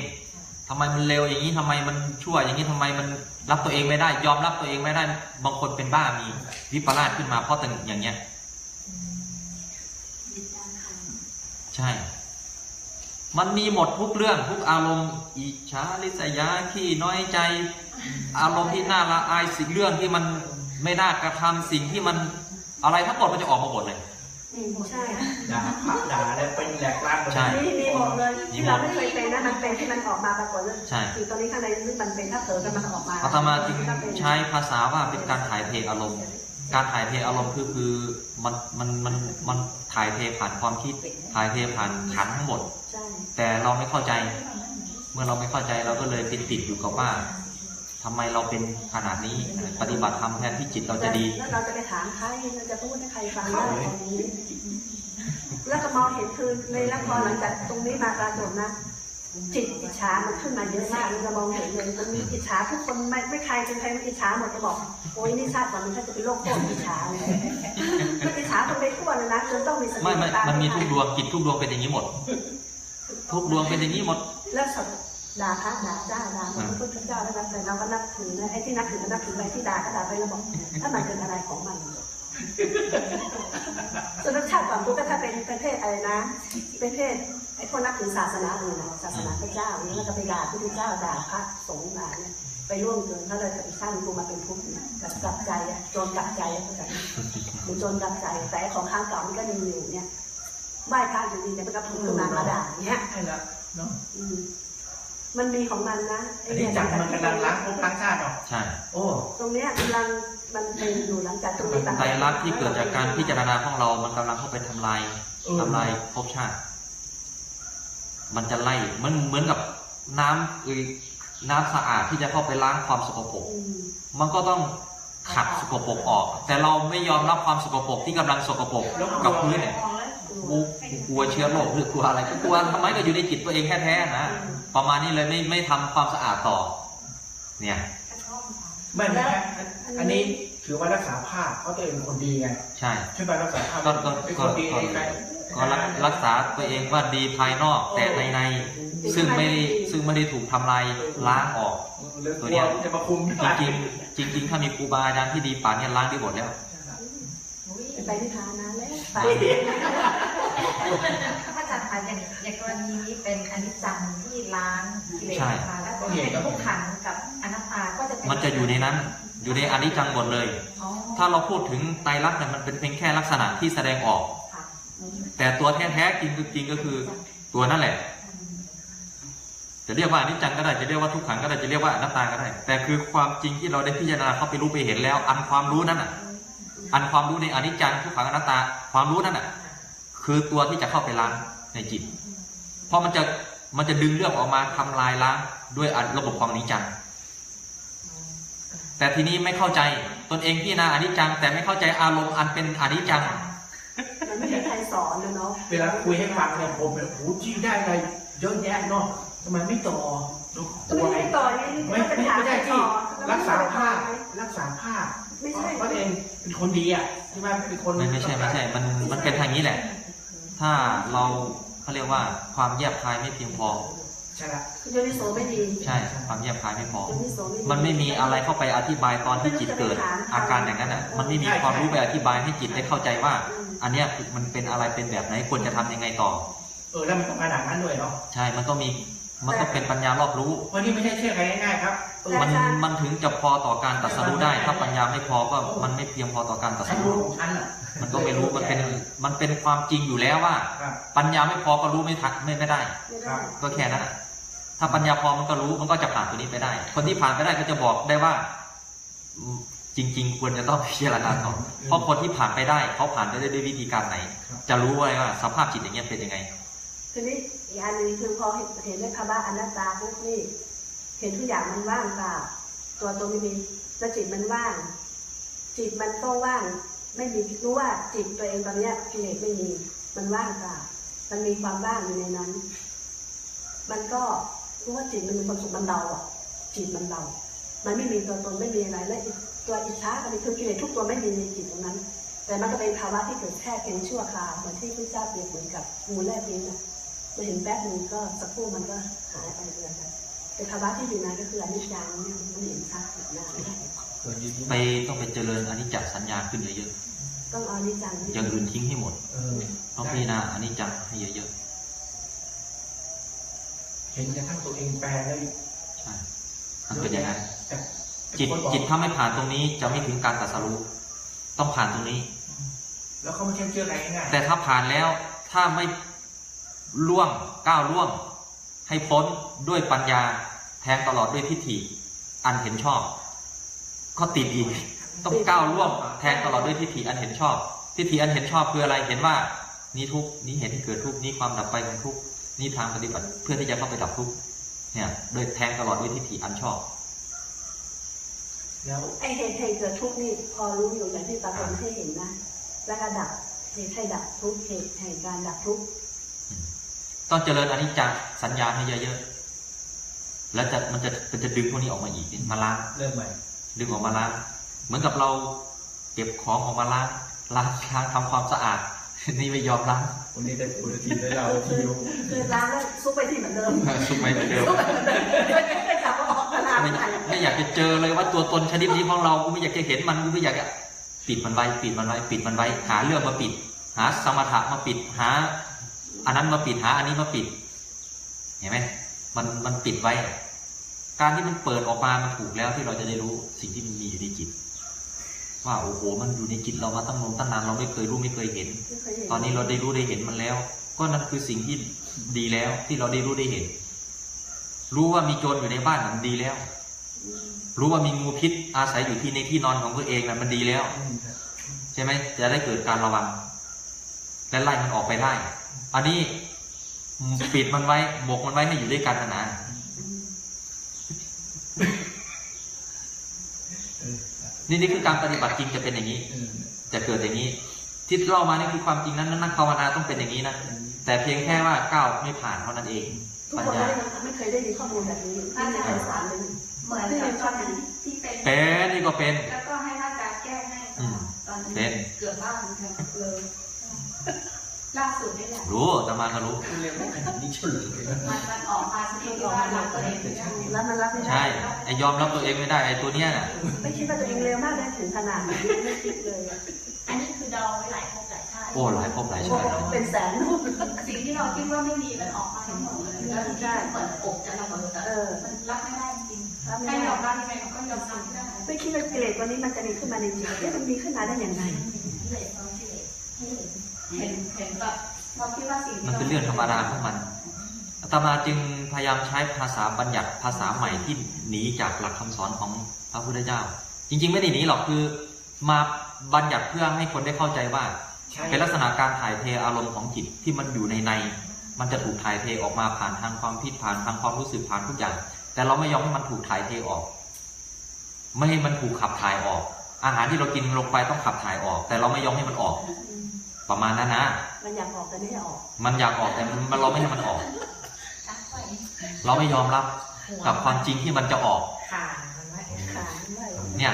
ทำไมมันเร็วอย่างนี้ทำไมมันชั่วอย่างนี้ทำไมมันรับตัวเองไม่ได้ ยอมรับตัวเองไม่ได้บางคนเป็นบ้ามีวิปลาสขึ้นมาเพราะแต่อย่างเงี้ยใช่ มันมีหมดทุกเรื่องทุกอารมณ์อิจฉาริษยาขี้น้อยใจ อารมณ์ที่น่าละอายสิ่งเรื่องที่มันไม่น่ากระทำสิ่งที่มันอะไรทั้งหมดมันจะออกมาหมดเลยอืมใช่ด่าพระด่าอะไรเป็นแหลกลานหมดใช่นี่มีหมดเลยที่เราไม่เคยเป็นนะมันเป็นที่มันออกมาปรากฏเลยใช่คือตอนนี้ข้างในลึกมันเป็นถ้าเผลอกันมันออกมาอาตมาจึงใช้ภาษาว่าเป็นการถ่ายเทอารมณ์ การถ่ายเทอารมณ์คือคือมันมันมันมันถ่ายเทผ่านความคิดถ่ายเทผ่านขันธ์ทั้งหมดใช่แต่เราไม่เข้าใจ เมื่อเราไม่เข้าใจเราก็เลยเป็นติดอยู่กับว่า ทำไมเราเป็นขนาดนี้ ปฏิบัติธรรมแทนที่จิตเราจะดี แล้วเราจะไปถามใครเราจะพูดให้ใครฟังได้ตรงนี้ แล้วก็มองเห็นคือในละครหลังจากตรงนี้มาปรากฏนะจิตอิจฉามันขึ้นมาเยอะมากเรามองเห็นเลยมันมีอิจฉาทุกคนไม่ไม่ใครเป็นใครไม่อิจฉาหมดจะบอกโอ้ยนี่ชาติก่อนมันถ้าจะเป็นโรคโกรธอิจฉาเลยมันอิจฉาคนไปทั่วเลยนะจนต้องมีสติไม่ไม่ตามันมีทุกดวงจิตทุกดวงเป็นอย่างนี้หมด ทุกดวงเป็นอย่างนี้หมด แล้วสัตว์ ด่าพระด่าเจ้าด่าพระพุทธเจ้าแล้วแต่เราก็นับถือนะไอ้ที่นับถือก็นับถือไปที่ด่าก็ด่าไปเราบอกถ้ามันเป็นอะไรของมันส่วนรสชาติก่อนกูก็ถ้าเป็นประเทศอะไรนะประเทศไอ้คนนับถือศาสนาอื่นนะศาสนาพระเจ้านี่แล้วก็ไปด่าพระพุทธเจ้าด่าพระสงฆ์ด่าเนี่ยไปร่วมเกินเขาเลยจะไปสร้างกูมาเป็นทุกข์เนี่ยกับกลับใจอะโจรกลับใจอะเข้าใจไหมหรือโจรกลับใจแต่ไอ้ของข้างเก่ามันก็ยังอยู่เนี่ยไหว้พระอยู่ดีเนี่ยมันก็พุ่งขึ้นมามาด่าอย่างเงี้ยใช่แล้วเนาะอื มมันมีของมันนะไอันนี้จังมันกำลังล้างภพล้างชาติออกใช่โอ้ตรงเนี้ยกำลังมันเป็นอยู่หลังจากตรงนี้ไตรลักษณ์ที่เกิดจากการพิจารณาของเรา มันกำลังเข้าไปทำลายเออทำลายภพชาติ มันจะไล่มันเหมือนกับน้ำเอยน้ำสะอาดที่จะเข้าไปล้างความสกปรกอืมมันก็ต้องขัดสกปรกออก แต่เราไม่ยอมรับความสกปรกที่กำลังสกปรกกับพื้นเนี่ย กูกูกลัวเชื้อโรคหรือกลัวอะไรกูกลัวทำไมก็อยู่ในจิตตัวเองแท้ๆนะประมาณนี้เลยไม่ไม่ทำความสะอาดต่อ เนี่ยไม่ไม่ไม่อันนี้ถือว่ารักษาภาพเพราะตัวเองเป็นคนดีไงใช่ใช่ไหมรักษาภาพก็ก็เป็นคก็นดีก็ใครก็รักรักษาตัวเองว่าดีภายนอกแต่ในในซึ่งไม่ได้ซึ่งไม่ได้ถูกทำลายล้างออกเรื่องตัวจะมาคุมจริงจริงๆจริงๆถ้ามีครูบาอาจารย์ที่ดีป่านเนี่ยล้างได้หมดแล้วไปนิพพานนานแล้ว ไปพระอาจารย์คะอย่างอย่างกรณีนี้เป็นอนิจจังที่ล้างกิเลสใช่มาแล้วก็เป็นทุกขังกับอนัตตาก็จะเป็นมันจะอยู่ในนั้น อยู่ในอนิจจังหมดเลยใอ๋อถ้าเราพูดถึงไตรลักษณ์เนี่ยมันเป็นเพียงแค่ลักษณะที่แสดงออก ค่ะแต่ตัวแท้ๆจริงๆจริงๆก็คือตัวนั่นแหละ จะเรียกว่าอนิจจังก็ได้จะเรียกว่าทุกขังก็ได้จะเรียกว่าอนัตตาก็ได้ แต่คือความจริงที่เราได้พิจารณาเข้าไปรู้ไปเห็นแล้ว อันความรู้นั้นอะ อันความรู้ในอนิจจังทุกขังอนัตตา ความรู้นั้นอะคือตัวที่จะเข้าไปล้างในจิต เพราะมันจะมันจะดึงเรื่องออกมาทำลายล้างด้วยระบบความอนิจจัง แต่ทีนี้ไม่เข้าใจตนเองพิจารณาอนิจจัง แต่ไม่เข้าใจอารมณ์อันเป็นอนิจจังมันไม่มีใครสอนนะเนาะเวลาคุยให้ฟังเนี่ยผมเนี่ยโอ้โหจี้ได้อะไรเยอะแยะเนาะทำไมไม่ต่อดูกลัวไม่ไงได้ต่อนี่นี่ไม่ก็ไม่เป็นหาไม่ใครได้ต่ที่อรักษาภาพรักษาภาพ ไม่ใช่เพราะเองเป็นคนดีอะใช่ไหมเป็นคนไม่ไม่ใช่ไม่ใช่ มันมันเป็นทางนี้แหละ ถ้าเราเขาเรียกว่าความแยบคายไม่เพียงพอใช่ละคือโยนิโสไม่ดี ใช่ ความแยบคายไม่พอโยนิโสไม่ดีมันไม่มีอะไรเข้าไปอธิบายตอนที่จิตเกิด อาการอย่างนั้นอะ มันไม่มีความรู้ไปอธิบายให้จิตได้เข้าใจว่าอืมอันเนี้ยมันเป็นอะไรเป็นแบบไหนควรจะทำยังไงต่อ เออแล้วมันต้องมาดังนั้นด้วยเนาะใช่ มันต้องมี มันต้องเป็นปัญญารอบรู้เพราะนี่ไม่ใช่เชื่อใครง่ายๆครับเออมันมันถึงจะพอต่อการตรัสรู้ได้ ถ้าปัญญาไม่พอก็มันไม่เพียงพอต่อการตรัสฉันรู้รู้ของฉันอะมันก็ไม่รู้มันเป็นมันเป็นความจริงอยู่แล้วว่าครับปัญญาไม่พอก็รู้ไม่ทักไม่ไม่ได้ไม่ครัได้บก็แค่นั้นอะถ้าปัญญาพอมันก็รู้มันก็จะผ่านตัวนี้ไปได้ คนที่ผ่านไปได้ก็จะบอกได้ว่าอืมจริง ๆ ควรจะต้องพิจารณาต่อเพราะคนที่ผ่านไปได้เขาผ่านไปได้ด้วยวิธีการไหน จะรู้ไว้ว่าสภาพจิตอย่างเงี้ยเป็นยังไงทีนี้ อีกอันหนึงคือพอเห็นเห็นในภาวะอนัตตาปุ๊บนี่เห็นทุกอย่างมันว่างเปล่า ตัวตนไม่มีแล้วจิตมันว่าง จิตมันก็ว่าง ไม่มีรู้ว่าจิตตัวเองตอนเนี้ยกิเลสไม่มีมันว่างเปล่า มันมีความว่างอยู่ในนั้น มันก็รู้ว่าจิตมันมีความสุขมันเบาอะ จิตมันเบามันไม่มีตัวตนไม่มีอะไรและตัวอิจฉาก็มีคือกิเลสทุกตัวไม่มีในจิตตรงนั้น แต่มันก็เป็นภาวะที่เกิดแค่เพียงชั่วคราวเหมือนที่พระเจ้าเปรียบเหมือนกับงูแลบลิ้นอะ มาเห็นแป๊บนึงก็สักครู่มันก็หายไปเลยไปแต่ภาวะที่อยู่นั้นก็คืออนิจจังเนี่ยมันเห็นชัดเห็นหน้าไปต้องไปเจริญอนิจจสัญญาขึ้นเยอะต้องเอาอนิจจังๆอย่างอื่นทิ้งให้หมดเออต้องพิจารณาอนิจจังให้เยอะเห็นกระทั่งตัวเองแปลได้ๆใช่มันเป็นอย่างนั้นแต่จิตคนบอกจิตถ้าไม่ผ่านตรงนี้จะไม่ถึงการตรัสรู้ต้องผ่านตรงนี้ แล้วเขาไม่ใช่เชื่อใครง่ายๆแต่ถ้าผ่านแล้วถ้าไม่ ล่วงก้าวล่วง ให้พ้นด้วยปัญญาแทงตลอดด้วยทิฏฐิอันเห็นชอบ ก็ติดอีกต้องก้าวล่วงแทงตลอดด้วยทิฏฐิอันเห็นชอบ ทิฏฐิอันเห็นชอบคืออะไรเห็นว่านี้ทุกข์นี้เห็นที่เกิดทุกข์นี้ความดับไปของทุกข์นี้ทางปฏิบัติเพื่อที่จะเข้าไปดับทุกข์เนี่ยโดยแทงตลอดด้วยทิฏฐิอันชอบแล้วไอเหตุให้เกิดทุกข์นี่พอรู้อยู่อย่างที่ปรากฏให้เห็นนะแล้วก็ดับเหตุให้ดับทุกข์เหตุแห่งการดับทุกข์ ต้องเจริญอนิจจสัญญาให้เยอะๆแล้วจะมันจะมันจะดึงพวกนี้ออกมาอีกมาล้างเริ่มใหม่ดึงออกมาล้างเหมือนกับเราเก็บของออกมาล้างล้างล้างทำความสะอาดนี่ไม่ยอมล้างวันนี้ได้คุณทีได้เราคือทีคือคือล้างแล้วซุกไปที่เหมือนเดิมสุดไม่เหมือนเดิมซุกไปเหมือนเดิมไม่กลับมาออกตลาดไม่ใหม่ไม่อยากจะเจอเลยว่าตัวตนชนิดนี้ของเรากูไม่อยากจะเห็นมันกูไม่อยากจะปิดมันไว้ปิดมันไว้ปิดมันไว้ หาเรื่องมาปิด หาสมถะมาปิดหา อันนั้นมาปิดหาอันนี้มาปิด เห็นไหมมันมันปิดไว้ การที่มันเปิดออกมา มันถูกแล้วที่เราจะได้รู้สิ่งที่มันมีอยู่ในจิต ว่าโอ้โห มันอยู่ในจิตเรามาตั้งนมตั้งนานเราไม่เคยรู้ไม่เคยเห็นไม่เคยห็ตอนนี้เราได้รู้ได้เห็นมันแล้ว ก็นั่นคือสิ่งที่ดีแล้วที่เราได้รู้ได้เห็น รู้ว่ามีโจรอยู่ในบ้านมันดีแล้ว รู้ว่ามีงูพิษอาศัยอยู่ที่ในที่นอนของตัวเองนั้นมันดีแล้ว ใช่ไหมจะได้เกิดการระวังและไล่มันออกไปได้ อันนี้ปิดมันไว้หมกมันไว้ให้อยู่ด้วยกันนานเออๆนี่นี่คือการปฏิบัติจริงจะเป็นอย่างนี้เออจะเกิดอย่างนี้ ที่เล่ามานี่คือความจริงนั้นนักภาวนาต้องเป็นอย่างนี้นะแต่เพียงแค่ว่าก้าวไม่ผ่านเท่านั้นเองทุกปัญคนญาไม่ได้ไม่เคยได้ยินข้อมูลแบบนี้ที่ไม่เคยสอนเลยเหมือนกับตอนนั้นที่เป็นเป็นนี่ก็เป็น แล้วก็ให้พระอาจารย์แก้ให้อืมตอนนี้เป็นเกือบบ้านเลย ล่าสุดนี่แหละ รู้แต่มาก็รู้ เรียกว่าขนาดนี้เฉลยเลยนะมันมันออกมาชนิดที่ว่าเราตัวเองไม่ได้แล้วมันรับไม่ได้ใช่ ไอยอมรับตัวเองไม่ได้ ไอตัวเนี้ยน่ะ ไม่คิดว่าตัวเองเร็วมากได้ถึงขนาดนี้ไม่คิดเลยอะอันนี้คือดองไว้หลายภพหลายชาติโอ้หลายภพหลายชาติเป็นแสนรูป สิ่งที่เราคิดว่าไม่ดีมันออกมาทั้งหมดเลยแล้วที่เปิดอกจะระเบิดเออ มันรับไม่ได้จริงรับไม่ให้ได้ยอมรับยังไงมันก็ยอมรับไม่ได้ไม่คิดว่ากิเลสวันนี้มันจะมีขึ้นมาในจิตเอ๊ะมันมีขึ้นมาได้ยังไงเห็นเห็นแบบเราคิดว่าสิ่งมันเป็นเรื่องธรรมดาของมันอาตมาจึงพยายามใช้ภาษาบัญญัติภาษาใหม่ที่หนีจากหลักคำสอนของพระพุทธเจ้า จริง ๆ ไม่ได้หนีหรอกคือมาบัญญัติเพื่อให้คนได้เข้าใจว่าใช่เป็นลักษณะการถ่ายเทอารมณ์ของจิตที่มันอยู่ในใน มันจะถูกถ่ายเทออกมาผ่านทางความคิดผ่านทางความรู้สึกผ่านทุกอย่าง แต่เราไม่ยอมให้มันถูกถ่ายเทออก ไม่ให้มันถูกขับถ่ายออก อาหารที่เรากินลงไปต้องขับถ่ายออก แต่เราไม่ยอมให้มันออก ประมาณนั้นนะ มันอยากออกแต่ไม่ได้ออก มันอยากออกแต่มันเราไม่ให้มันออก เราไม่ยอมรับกับความจริงที่มันจะออกค่ะมันว่าขาด้วยเนี่ย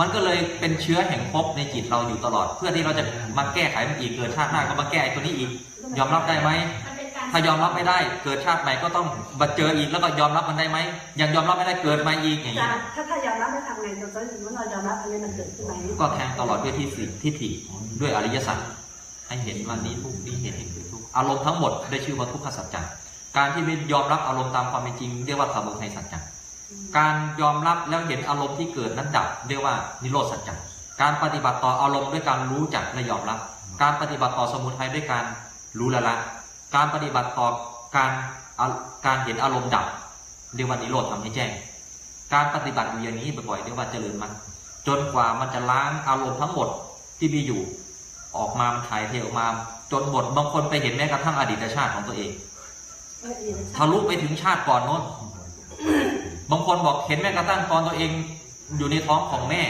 มันก็เลยเป็นเชื้อแห่งภพในจิตเราอยู่ตลอด เพื่อที่เราจะมาแก้ไขมันอีกเกิดชาติหน้าก็มาแก้ไอ้ตัวนี้อีก ยอมรับได้ไหมมันเป็นการถ้ายอมรับไม่ได้เกิดชาติใหม่ก็ต้องมาเจออีกแล้วก็ยอมรับมันได้ไหมยังยอมรับไม่ได้เกิดมาอีกอย่างนี้ถ้าถ้ายอมรับไม่ทำไงเราจะรู้ว่าเรายอมรับอะไรมันเกิดขึ้นไหมก็แทงตลอดด้วยที่สิที่ถิด้วยอริยสัจ ให้เห็นว่านี้ทุกนี้เห็นเห็นคือทุกอารมณ์ทั้งหมดได้ชื่อว่าทุกขสัจจะการที่ไม่ยอมรับอารมณ์ตามความเป็นจริง เรียกว่าสมุทัยสัจจะการยอมรับแล้วเห็นอารมณ์ที่เกิดนั้นดับเรียกว่านิโรธสัจจะการปฏิบัติต่ออารมณ์ด้วยการรู้จักและยอมรับ การปฏิบัติต่อสมุทัยด้วยการรู้ละละ การปฏิบัติต่อการการเห็นอารมณ์ดับเรียกว่านิโรธทำให้แจ้ง การปฏิบัติอยู่อย่างนี้บ่อยๆเรียกว่าเจริญมรรคจนกว่ามันจะล้างอารมณ์ทั้งหมดที่มีอยู่ ออกมามันถ่ายเทออกมา จนหมดบางคนไปเห็นแม้กระทั่งอดีตชาติของตัวเองทะลุไปถึงชาติก่อนโน้นบางคนบอกเห็นแม้กระทั่งตอนตัวเอง อยู่ในท้องของแม่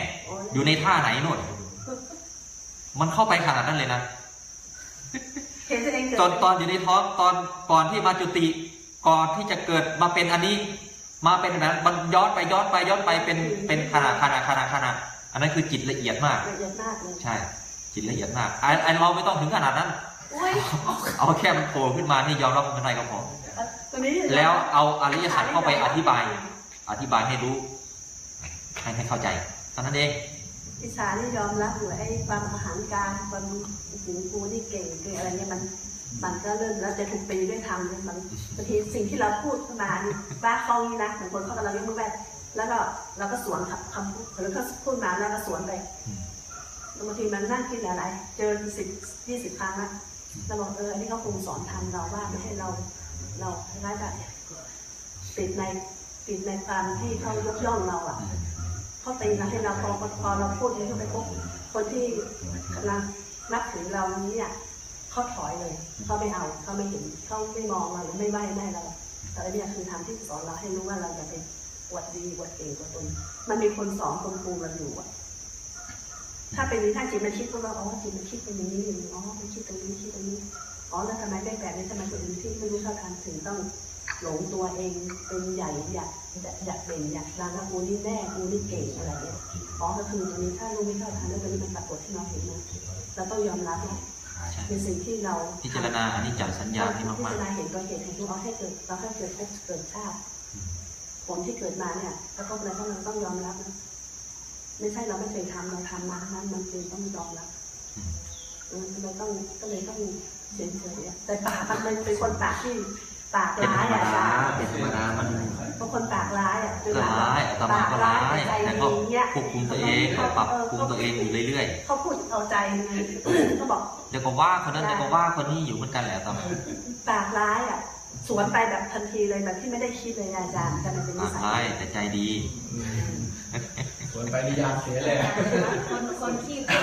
อยู่ในท่าไหนโน่นมันเข้าไปขนาดนั้นเลยนะเห็นตัวเองเกิดตอนตอนอยู่ในท้องตอนก่อนที่มาจุติ ก่อนที่จะเกิดมาเป็นอันนี้ มาเป็นแบบนั้นมันย้อนไปย้อนไปย้อนไปเป็นเป็นขนาดขนาดขนาดขนาดอันนั้นคือจิตละเอียดมากละเอียดมากเลยใช่ จิตละเอียดมากไอ้ไอ้เราไม่ต้องถึงขนาดนั้น อุ้ยเอาแค่มันโผล่ขึ้นมานี่ยอมรับมันได้ก็พอตัวนี้แล้วเอาอริยสัจเข้าไปอธิบาย อธิบายให้รู้ให้ให้เข้าใจเท่านั้นเองอิชานี่ยอมรับอยู่ไอ้ความอาหารการความหูกูนี่เก่งเก่งอะไรเนี่ยมันมันก็เริ่มแล้วจะถูกตีด้วยธรรมเนี่ยมันบางทีสิ่งที่เราพูดขึ้นมานี่บ้าคล้องนี่นะเหมือนคนเขากำลังยกมือแบแล้วก็เราก็สวนคำพูดหรือก็พูดมาแล้วก็สวนไปอืม บางทีมันนั่งคิดอะไรเจอสิบยี่สิบครั้งแล้วเราบอกเอออันนี้เขาคงสอนทำเราว่าไม่ให้เราเราคล้ายๆกับติดในติดในความที่เขายกย่องเราอะเขาตีมาให้เราพอพอพอเราพูดนี้เขาไปพบคนที่กำลังนับถือเรานี้เนี่ยเขาถอยเลยเขาไม่เอาเขาไม่เห็นเขาไม่มองเราหรือไม่ไหว้ไม่เราแต่เนี้ยคือทำที่สอนเราให้รู้ว่าเราอย่าไปอวดดีอวดเก่งว่าตนมันมีคนสอนคนครูเราอยู่อะ ถ้าเป็นนี้ถ้าจิตมันคิดก็ว่าอ๋อจิตมันคิดเป็นอย่างนี้อย่างนี้อ๋อมันคิดตรงนี้คิดตรงนี้อ๋อแล้วทำไมได้แบบนี้ทำไมคนอื่นที่ไม่รู้เท่าทันถึงต้องหลงตัวเองเป็นใหญ่อยากอยากเด่นอยากดังว่ากูนี่แน่กูนี่เก่งอะไรเนี่ยอ๋อก็คือตรงนี้ถ้ารู้ไม่เท่าทันแล้วตรงนี้มันปรากฏที่เราเห็นนะเราต้องยอมรับว่าใช่เป็นสิ่งที่เราพิจารณาอนิจจสัญญาให้พิมากจารณาเห็นตัวเหตุเห็นตัวเอาให้เกิดเราให้เกิดภพเกิดชาติผลที่เกิดมาเนี่ยถ้าพบอะไรต้องเราต้องยอมรับนะ ไม่ใช่เราไม่เคยทำเราทำมานั้นมันคือต้องยอมรับเออเราต้องก็เลยต้องเฉยๆอะแต่ปากมันเป็นเป็นคนปากที่ปากๆเป็นธร้ารยรมอะดาจ้าเป็นธรรมดามันบางคนปากร้ายอะคือก็ร้ายอาตมาก็ร้ายใจแต่ดีก็เนี่ยควบคุมตัวเองปรับปรุงตัวเองอยู่เรื่อยเขาพูดเอาใจไงเขาบอกๆเดี๋ยวก็ว่าคนนั้นเดี๋ยวก็ว่าคนนี้อยู่เหมือนกันแหละตอนปากร้ายอะสวนไปแบบทันทีเลยแบบที่ไม่ได้คิดเลยอาจารย์แต่มันเป็นนิปากสัร้ายยแต่ใจดีส่ วนไปนิยามเสียเลยคนคนที่เป็น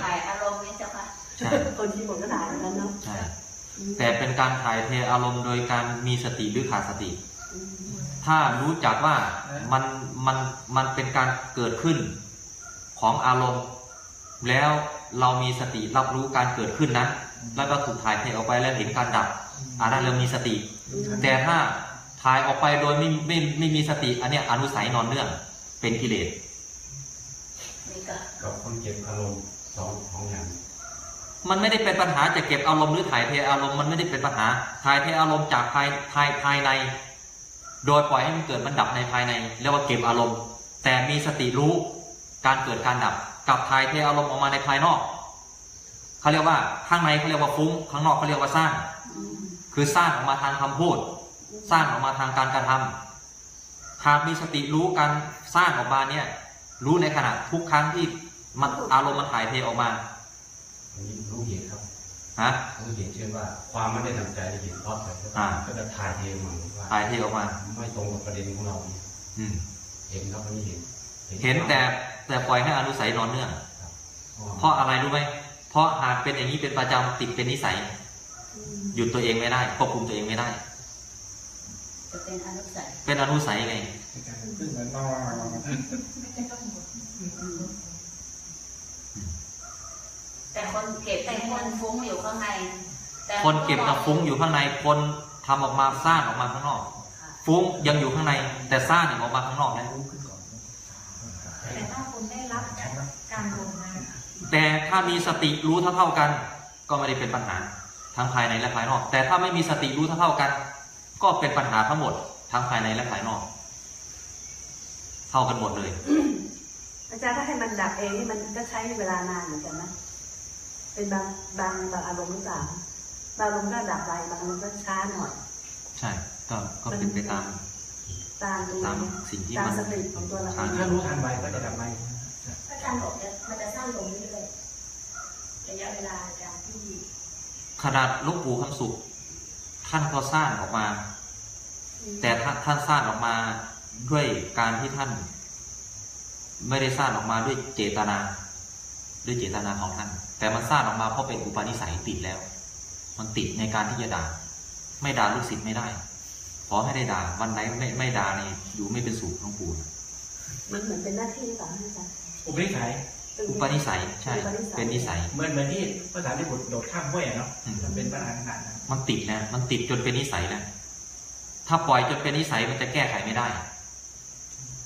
ถ่ายอารมณ์เนี่ยเจ้าค่ะใช่ คนที่บอกก็ด่าเหมือนกันเนาะใช่ แต่เป็นการถ่ายเทอารมณ์โดยการมีสติหรือขาดสติอืมถ้ารู้จักว่ามันมันมันเป็นการเกิดขึ้นของอารมณ์ แล้วเรามีสติรับรู้การเกิดขึ้นนั้นแล้วก็ถูกถ่ายเทออกไปแล้วเห็นการดับอันนั้นเรามีสติ แต่ถ้าถ่ายออกไปโดยไม่ไม่ไม่มีสติ อันเนี้ยอนุสัยนอนเนื่องเป็นกิเลสนี่ กับคนเก็บอารมณ์สองของอย่าง มันไม่ได้เป็นปัญหาจะเก็บอารมณ์หรือถ่ายเทอารมณ์มันไม่ได้เป็นปัญหาถ่ายเทอารมณ์จากภายภายภายใน โดยปล่อยให้มันเกิดมันดับในภายในเรียกว่าเก็บอารมณ์ แต่มีสติรู้การเกิดการดับกับถ่ายเทอารมณ์ออกมาในภายนอกเขาเรียกว่าข้างในเขาเรียกว่าฟุ้งข้างนอกเขาเรียกว่าสร้าง คือสร้างออกมาทางคำพูด สร้างออกมาทางการกระทำหากมีสติรู้การสร้างออกมาเนี่ย รู้ในขณะทุกครั้งที่มันอารมณ์มันถ่ายเทออกมาอันนี้รู้เหตุครับฮะรู้เหตุเช่นว่า ความไม่ได้ตั้งใจจะเห็นเพราะอะไรอ่าก็จะถ่ายเทมันว่าถ่ายเทออกมา ไม่ตรงกับประเด็นของเราอืมเห็นครับอันนี้เห็น เห็นแต่แต่ปล่อยให้อนุสัยนอนเนื่องเพราะอะไรรู้ไหมเพราะหากเป็นอย่างนี้เป็นประจำติดเป็นนิสัยหยุดตัวเองไม่ได้ควบคุมตัวเองไม่ได้จะเป็นอนุสัยเป็นอนุสัยไง ขึ้นมานอนแต่คนเก็บแต่คนฟุ้งอยู่ข้างในแต่คนเก็บกับฟุ้งอยู่ข้างใน คนทำออกมาสร้างออกมาข้างนอก ฟุ้งยังอยู่ข้างใน แต่สร้างออกมาข้างนอกนะแต่ถ้าคุณได้รับการบ่มมาแต่ถ้ามีสติรู้เท่าเท่าๆกัน ก็ไม่ได้เป็นปัญหาทั้งภายในและภายนอก แต่ถ้าไม่มีสติรู้เท่าเท่าๆกัน ก็เป็นปัญหาทั้งหมดทั้งภายในและภายนอก เท่ากันหมดเลย อาจารย์ถ้าให้มันดับเองนี่มันก็ใช้เวลานานเหมือนกันนะ เป็นบางบางบางอารมณ์หรือเปล่าบางอารมณ์ก็ดับไวบางอารมณ์ก็ช้าหน่อย ใช่ ก็ก็เป็นไปตาม ตามตัวตามเนี่ยสิ่งที่ตามมันสติของตัวเราใช่ถ้ารู้ทันไวก็จะดับไวอาจารย์บอกจะมันจะสั้นลงเรื่อยๆระยะเวลาการที่ขนาดหลูกปู่คำสุข ท่านก็สร้างออกมา แต่ท่านท่านสร้างออกมา ด้วยการที่ท่าน ไม่ได้สร้างออกมาด้วยเจตนา ด้วยเจตนาของท่าน แต่มันสร้างออกมาเพราะเป็นอุปนิสัยติดแล้ว มันติดในการที่จะด่า ไม่ด่าลูกศิษย์ไม่ได้ ขอให้ได้ด่าวันไหนไม่ไม่ด่านี่อยู่ไม่เป็นสุขหลวงปู่มันเหมือนเป็นหน้าที่หรือเปล่าอาจารย์อุปนิสัยอุปนิสัยใช่ เป็นนิสัยเหมือนเหมือนที่ภาษาญี่ปุ่นโดดข้ามห้วยอะเนาะอืมมันเป็นปัญหาขนาดนั้นมันติดแล้วมันติดจนเป็นนิสัยแล้วถ้าปล่อยจนเป็นนิสัยมันจะแก้ไขไม่ได้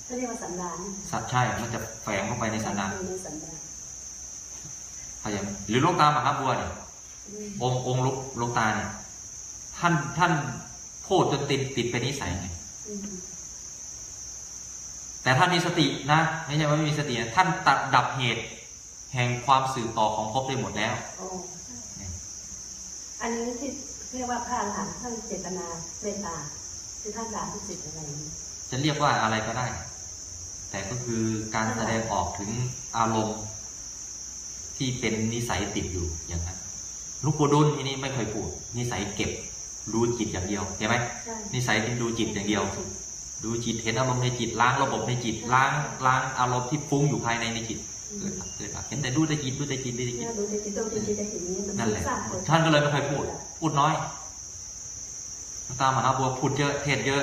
ก็เรียกว่าสันดานสัตว์ใช่ มันจะแฝงเข้าไปในสันดานอยู่ในสันดานเข้าใจไหมหรือหลวงตามหาบัวเนี่ยอืมองค์องค์หลวงหลวงตาเนี่ยท่านท่านพูดจนติดติดเป็นนิสัยไงอืมแต่ท่านมีสตินะไม่ใช่ว่าไม่มีสตินะท่านตัดดับเหตุ แห่งความสืบต่อของภพได้หมดแล้วโอ้อันนี้ที่เรียกว่าพระอรหันต์ท่านเจตนาเมตตาคือท่านด่าทุกสิ่งอะไรอย่างนี้จะเรียกว่าอะไรก็ได้ แต่ก็คือการแสดงออกถึงอารมณ์ ที่เป็นนิสัยติดอยู่อย่างนั้นหลูกปู่ดุลทีนี้ไม่เคยพูด นิสัยเก็บดูจิตอย่างเดียวเห็นไหมใช่นิสัยเป็นดูจิตอย่างเดียว ดูจิตเห็นอารมณ์ในจิตล้างระบบในจิตล้างล้างอารมณ์ที่ฟุ้งอยู่ภายในในจิตอืเกิมดดับเกิดดับเห็นแต่ดูแต่จิตดูแต่จิตดูแต่จิเนี่ยตดูในจิตดูในจิตได้เห็นนี้มันนั่นแหละสร้างผลท่านก็เลยไม่เคยพูด พูดน้อยหลวงตามหาบัวพูดเยอะเทศเยอะ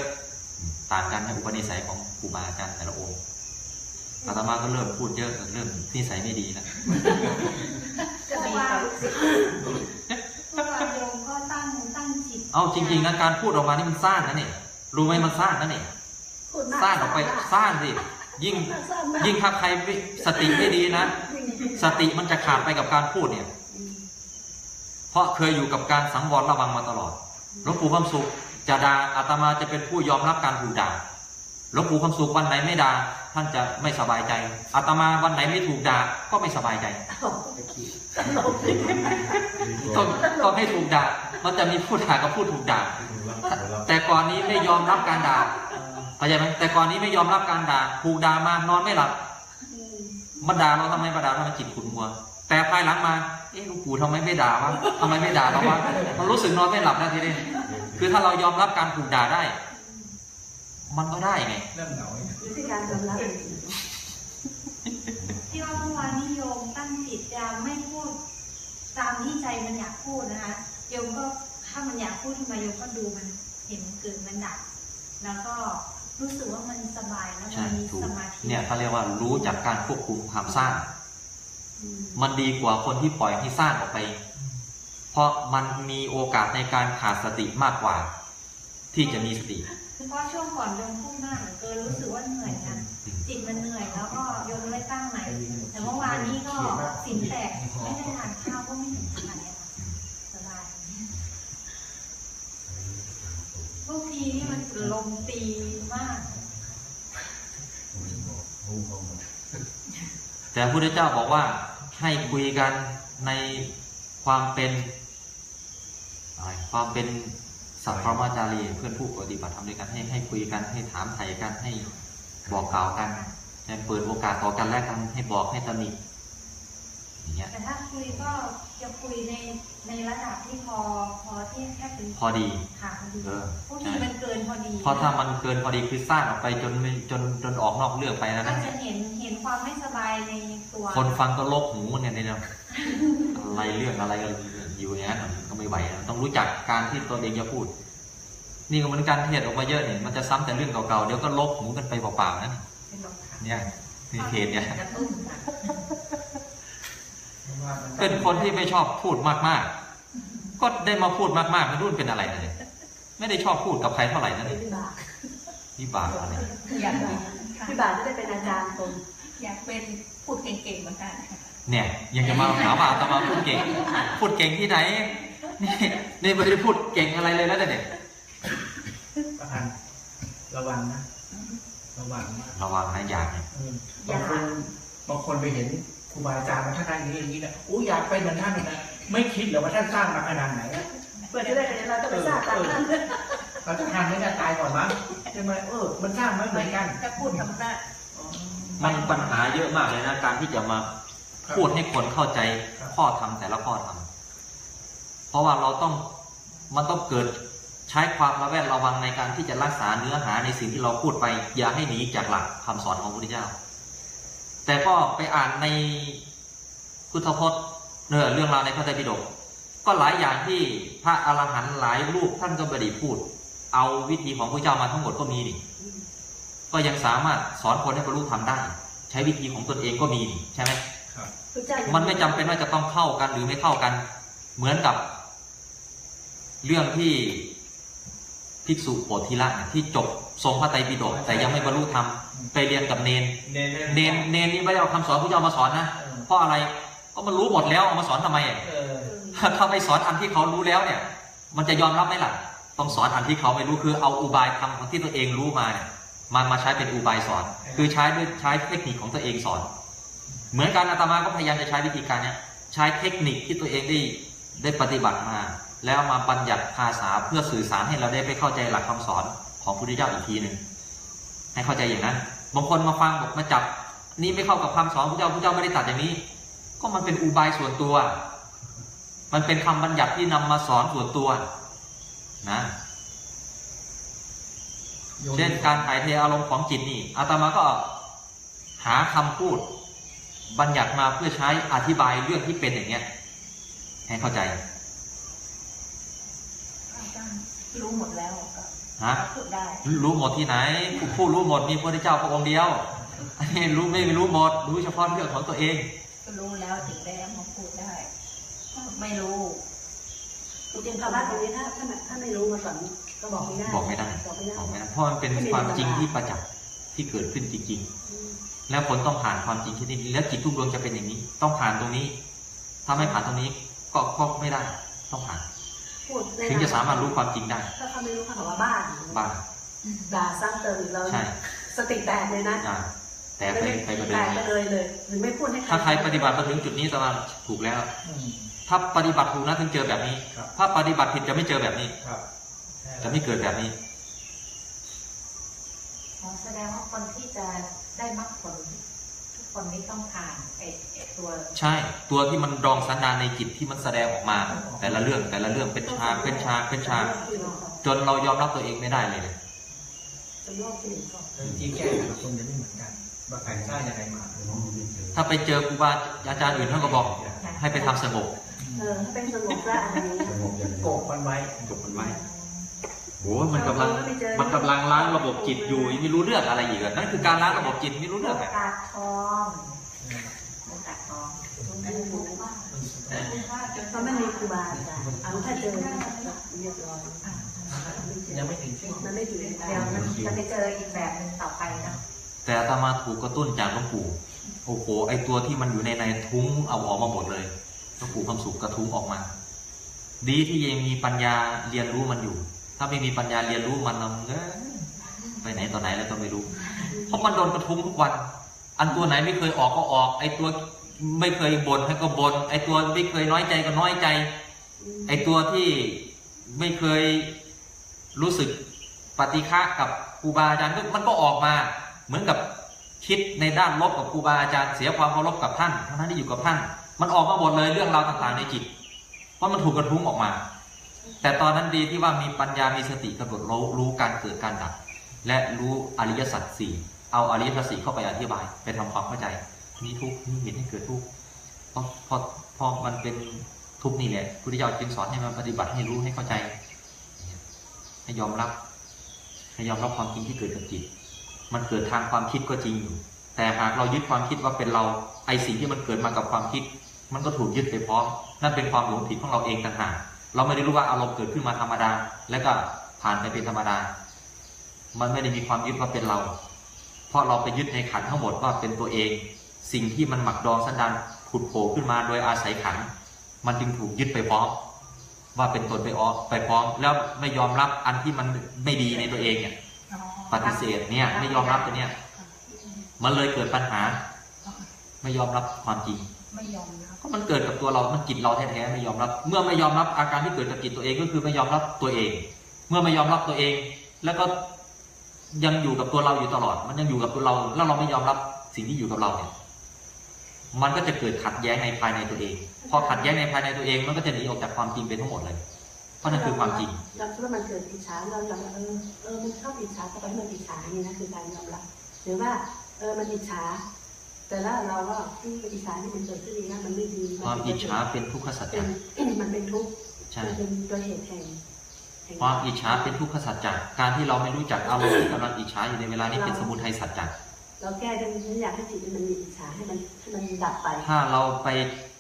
ต่างกันในอุปนิสัยของครูบาอาจารย์แต่ละองค์ อาตมาก็เริ่มพูดเยอะเริ่มนิสัยไม่ดีแล้วจะมีความรู้สึกเมื่อวานโยมก็ตั้งตั้งจิตเอาจริง ๆนะการพูดออกมานี่มันสร้างนะเนี่ยรู้ไหมมันสร้างนะเนี่ยพูดมากสร้างออกไปสร้างสิยิ่งสร้างมากยิ่งถ้าใครไม่สติไม่ดีนะ สติมันจะขาดไปกับการพูดเนี่ยอืมเพราะเคยอยู่กับการสังวรระวังมาตลอดหลวงปู่คำสุขจะด่าอาตมาจะเป็นผู้ยอมรับการถูกด่าหลวงปู่คำสุขวันไหนไม่ด่า ท่านจะไม่สบายใจอาตมาวันไหนไม่ถูกด่าก็ไม่สบายใจตลกดีต้องต้องให้ถูกด่ามันจะมีผู้ด่ากับผู้ถูกด่าแต่ก่อนนี้ไม่ยอมรับการด่าเข้าใจไหมแต่ก่อนนี้ไม่ยอมรับการด่าถูกด่ามานอนไม่หลับอืมมันด่าเราทำไมมาด่าทำไมจิตขุ่นมัว แต่ภายหลังมาเอ๊ะหลวงปู่ทำไมไม่ด่าวะทำไมไม่ด่าเราวะมันรู้สึกนอนไม่หลับนะทีนี้คือถ้าเรายอมรับการถูกด่าได้ มันก็ได้ไง เริ่มเหงาเนี่ยวิธีการยอมรับจริงที่ว่าเมื่อวานนี้โยมตั้งจิตจะไม่พูด ตามที่ใจมันอยากพูดนะคะโยมก็ถ้ามันอยากพูดขึ้นมาโยมก็ดูมันเห็นเกิดมันดับแล้วก็รู้สึกว่ามันสบายแล้วมัใช่นมีถูกสมาธิเนี่ยเขาเรียกว่ารู้จักการควบคุมความสร้างอืมมันดีกว่าคนที่ปล่อยให้สร้างออกไป เพราะมันมีโอกาสในการขาดสติมากกว่า ที่จะมีสติ เพราะช่วงก่อนโยมพูดมากเหลือเกินรู้สึกว่าเหนื่อยนะจิตมันเหนื่อยแล้วก็โยมเลยตั้งใหม่แต่เมื่อวานนี้ก็สินแตกไม่ได้ทานข้าวก็ไม่ถึงขนาดนี้ค่ะสบายบางทีนี่มันลมตีมากแต่พระพุทธเจ้าบอกว่าให้คุยกันในความเป็น ความเป็น สัพพมจารีเพื่อนผู้ปฏิบัติทำด้วยกันให้ให้คุยกันให้ถามไถ่กันให้บอกกล่าวกันให้เปิดโอกาสต่อกันและกันให้บอกให้ตำหนิอย่างเงี้ยแต่ถ้าคุยก็จะคุยในในระดับที่พอพอที่แค่เป็นพอดีค่ะพอดีเออพวกนี้มันเกินพอดีเพราะถ้ามันเกินพอดีคือสร้างออกไปจนไม่จนจนออกนอกเรื่องไปนะก็นะจะเห็นเห็นความไม่สบายในตัว คนฟังก็ลกหูเนี่ยเนี่ยอะไรเรื่องอะไรกันอยู่อย่างนั้นมันก็ ไม่ไหวนะต้องรู้จักการที่ตัวเองจะพูด นี่ก็เหมือนการเทศออกมาเยอะเนี่ยมันจะซ้ำแต่เรื่องเก่าๆเดี๋ยวก็ลกหูกันไปเปล่าๆนะเป็นลมค่ะเนี่ยนี่เทศเนี่ยกระตุ้นค่ะว่ามัเป็นคนที่ไม่ชอบพูดมากๆ ก็ได้มาพูดมากๆไม่รู้เป็นอะไรเลยไม่ได้ชอบพูดกับใครเท่าไหร่นั่นเป็เอนงวิบากวิบากอะไรอยากเป็นค่ะวิบากจะได้เป็นอาจารย์คนอยากเป็นพูดเก่งๆเหมือนกันค่ะเนี่ยยังจะมาหาว่าอาตมาพูดเก่ง พูดเก่งที่ไหน นี่นี่ไม่ได้พูดเก่งอะไรเลยแล้วเนี่ยประพันธ์ระวังนะ ระวังมากระวังนะอยากเนี่ยอืมบางคนบางคนไปเห็นครูบาอาจารย์มาท่านอย่างนี้อย่างนี้นะอู้อยากเป็นเหมือนท่านเลยนะไม่คิดเหรอว่าท่านสร้างมาขนาดไหนอะเพื่อจะได้เป็นเราต้องไปสร้างตามท่านเราจะทำไม่ได้ตายก่อนมั้งใช่ไหมเออ มันสร้างไม่เหมือนกันจะพูดธรรมะมันปัญหาเยอะมากเลยนะ การที่จะมาพูดให้คนเข้าใจข้อธรรมแต่ละข้อธรรม เพราะว่าเราต้องมันต้องเกิดใช้ความระแวดระวังในการที่จะรักษาเนื้อหาในสิ่งที่เราพูดไป อย่าให้หนีจากหลักคำสอนของพระพุทธเจ้า แต่ก็ไปอ่านในพุทธพจน์เนื้อเรื่องราวในพระไตรปิฎกก็หลายอย่างที่พระอรหันต์หลายรูปท่านก็บไดีพูด เอาวิธีของพระเจ้ามาทั้งหมดก็มีนี่ก็ยังสามารถสอนคนให้บรรลุธรรมได้ ใช้วิธีของตนเองก็มีนี่ใช่ไหมพระเจ้ายังมันไม่จำเป็นว่าจะต้องเข้ากันหรือไม่เข้ากัน เหมือนกับ เรื่องที่ภิกษุโปธิละเนี่ยที่จบทรงพระไตรปิฎกแต่ยังไม่บรรลุธรรมไปเรียนกับเนนเน้นเนนเนนนี่ไม่ได้เอาคำสอนพระเจ้ามาสอนนะเพราะอะไรก็มันรู้หมดแล้วเอามาสอนทำไมอะเออถ้าไม่สอนอันที่เขารู้แล้วเนี่ย มันจะยอมรับไหมล่ะต้องสอนอันที่เขาไม่รู้คือเอาอุบายธรรมของที่ตัวเองรู้มาเนี่ยมันมาใช้เป็นอุบายสอน คือใช้ด้วยใช้เทคนิคของตัวเองสอน เหมือนกันอาตมาก็พยายามจะใช้วิธีการเนี้ยใช้เทคนิคที่ตัวเองได้ได้ปฏิบัติมา แล้วมาบัญญัติภาษาเพื่อสื่อสารให้เราได้ไปเข้าใจหลักคำสอนของพระพุทธเจ้าอีกทีหนึ่งให้เข้าใจอย่างนั้นบางคนมาฟังบอกมาจับ นี่ไม่เข้ากับคำสอนพระพุทธเจ้าพระพุทธเจ้าไม่ได้ตัดอย่างนี้ ก็มันเป็นอุบายส่วนตัว มันเป็นคำบัญญัติที่นำมาสอนส่วนตัวนะเช่นการถ่ายเทอารมณ์ของจิตนี่อาตมาก็หาคำพูด บัญญัติมาเพื่อใช้อธิบายเรื่องที่เป็นอย่างเงี้ยให้เข้าใจ อาจา รย์รู้หมดแล้วก็ฮะพูดได้รู้หมดที่ไหน ผู้รู้หมดมีพระพุทธเจ้าพระองค์เดียวอันนี้รู้ไม่รู้หมด รู้เฉพาะเรื่องของตัวเองก็รู้แล้วถึงได้เอามาพูดได้ไม่รู้จริงๆภาวะตรงนี้ถ้าถ้าถ้าไม่รู้มาก่อนก็บอกไม่ได้บอกไม่ได้บอกไม่ได้บอกไม่ได้เพราะมันเป็นความจริงที่ประจักษ์ที่เกิดขึ้นจริงๆแล้วผลต้องผ่านความจริงที่นี่แล้วจิตทุกดวงจะเป็นอย่างนี้ ต้องผ่านตรงนี้ ถ้าไม่ผ่านตรงนี้ ก็ก็ไม่ได้ ต้องผ่านพูดใน ถึงจะสามารถรู้ความจริงได้ ถ้าเขาไม่รู้เขาบอกว่าบ้าบ้างด่าซ้ำเติมอีกเราใช่สติแตกเลยนะอ่าแต่ไปไปประแตเด็นกไปเลยเลยหรือไม่พูดให้ถ้าใครปฏิบัติมาถึงจุดนี้สมาถูกแล้วอืมถ้าปฏิบัติถูกนะถึงเจอแบบนี้ครับถ้าปฏิบัติผิดจะไม่เจอแบบนี้ครับจะไม่เกิดแบบนี้อ๋อแสดงว่าคนที่จะได้มรรคผลทุก คนนี้ต้องผ่านไอ้ไอ้ตัว ใช่ตัวที่มันดองสันดานในจิตที่มันแสดงออกมา แต่ละเรื่องแต่ละเรื่องเป็นฉากเป็นฉากเป็นฉากจนเรายอมรับตัวเองไม่ได้เลยจำโลกที่หนึ่งก่อนแล้ววิธีแก้แต่ละคนจะไม่เหมือนกันว่าใครสร้างยังไงมาถ้าไปเจอครูบาอาจารย์อื่นท่านก็บอก ให้ไปทำสงบเออถ้าเป็นสงบละอะไรนี้ สงบอย่างโกบมันไว้ จบมันไว้ โอ้มันกำลังมันกำลังล้างระบบจิตอยู่ยังไม่รู้เรื่องอะไรอีกอะนั่นคือการล้างระบบจิตไม่รู้เรื่องอะตาทองตาทองไม่รู้ถ้าเขาไม่มีครูบาอาจารย์เอาถ้าเจอเรียบร้อยยังไม่ถึงที่มันไม่ถึงเดี๋ยวมันจะไปเจออีกแบบหนึ่งต่อไปนะแต่อาตมาถูกกระตุ้นจากหลวงปู่โอ้โหไอตัวที่มันอยู่ในในทุ้งเอาออกมาหมดเลยหลวงปู่คำสุขกระทุ้งออกมา ดีที่ยังมีปัญญาเรียนรู้มันอยู่ ถ้าไม่มีปัญญาเรียนรู้มันมันไปไหนต่อไหนแล้วก็ไม่รู้ เพราะมันโดนกระทุ้งทุกวัน อันตัวไหนไม่เคยออกก็ออก ไอตัวไม่เคยบ่นให้ก็บ่นไอตัวไม่เคยน้อยใจก็น้อยใจ ไอตัวที่ไม่เคยรู้สึกปฏิฆะกับครูบาอาจารย์มันก็ออกมา เหมือนกับคิดในด้านลบกับครูบาอาจารย์เสียความเคารพกับท่านทั้งนั้นที่อยู่กับท่าน มันออกมาหมดเลยเรื่องราวต่างๆในจิต เพราะมันถูกกระทุ้งออกมา แต่ตอนนั้นดีที่ว่ามีปัญญามีสติกำหนดรู้รู้การเกิดการดับ และรู้อริยสัจสี่เอาอริยสัจสี่เข้าไปอธิบาย ไปทำความเข้าใจนี่ทุกนี่เห็นให้เกิดทุกเพราะพราะพราะมันเป็นทุกนี่แหละพุทธเจ้าจึงสอนให้มันปฏิบัติให้รู้ให้เข้าใจ ให้ยอมรับ ให้ยอมรับความจริงที่เกิดกับจิต มันเกิดทางความคิดก็จริงอยู่แต่หากเรายึดความคิดว่าเป็นเราไอสิ่งที่มันเกิดมากับความคิด มันก็ถูกยึดไปพร้อมนั่นเป็นความหลงผิดของเราเองต่างหาก เราไม่ได้รู้ว่าอารมณ์เกิดขึ้นมาธรรมดา แล้วก็ผ่านไปเป็นธรรมดา มันไม่ได้มีความยึดว่าเป็นเรา เพราะเราไปยึดในขันธ์ทั้งหมดว่าเป็นตัวเอง สิ่งที่มันหมักดองสันดานผุดโผล่ขึ้นมาโดยอาศัยขันธ์มันจึงถูกยึดไปพร้อม ว่าเป็นตนไปออกไปพร้อม แล้วไม่ยอมรับอันที่มันไม่ดีในตัวเองเนี่ยปฏิเสธเนี่ยไม่ยอมรับตัวเนี่ยมันเลยเกิดปัญหา ไม่ยอมรับความจริง ไม่ยอมนะครับก็มันเกิดกับตัวเรา มันจิตเราแท้ๆไม่ยอมรับ เมื่อไม่ยอมรับอาการที่เกิดกับจิตตัวเองก็คือไม่ยอมรับตัวเอง เมื่อไม่ยอมรับตัวเอง แล้วก็ยังอยู่กับตัวเราอยู่ตลอด มันยังอยู่กับตัวเรา แล้วเราไม่ยอมรับสิ่งที่อยู่กับเราเนี่ย มันก็จะเกิดขัดแย้งในภายในตัวเอง พอขัดแย้งในภายในตัวเอง มันก็จะหนีออกจากความจริงไปทั้งหมดเลย เพราะนั่นคือความจริง เราคิดว่ามันเกิดอิจฉาเรายอมรับเออเออมันชอบอิจฉาแต่ไปมันอิจฉานี่นะคือการยอมรับ หรือว่าเออมันอิจฉา แต่ละเราก็ที่อิจฉาที่มันเกิดขึ้นนี่นะมันไม่ดีความอิจฉาเป็นทุกขสัจเป็จะนมันเป็นทุกข์ใช่มันเป็นตัวเหตุแห่งแห่งความอิจฉาเป็นทุกขสัจจะการที่เราไม่รู้จักอารมณ์ที่กำลังอิจฉาอยู่ในเวลานี้เป็นสมุทัยสัจจะเราแก้ได้ไม่อยากให้จิตมันมีอิจฉาให้มันให้มันดับไป ถ้าเราไป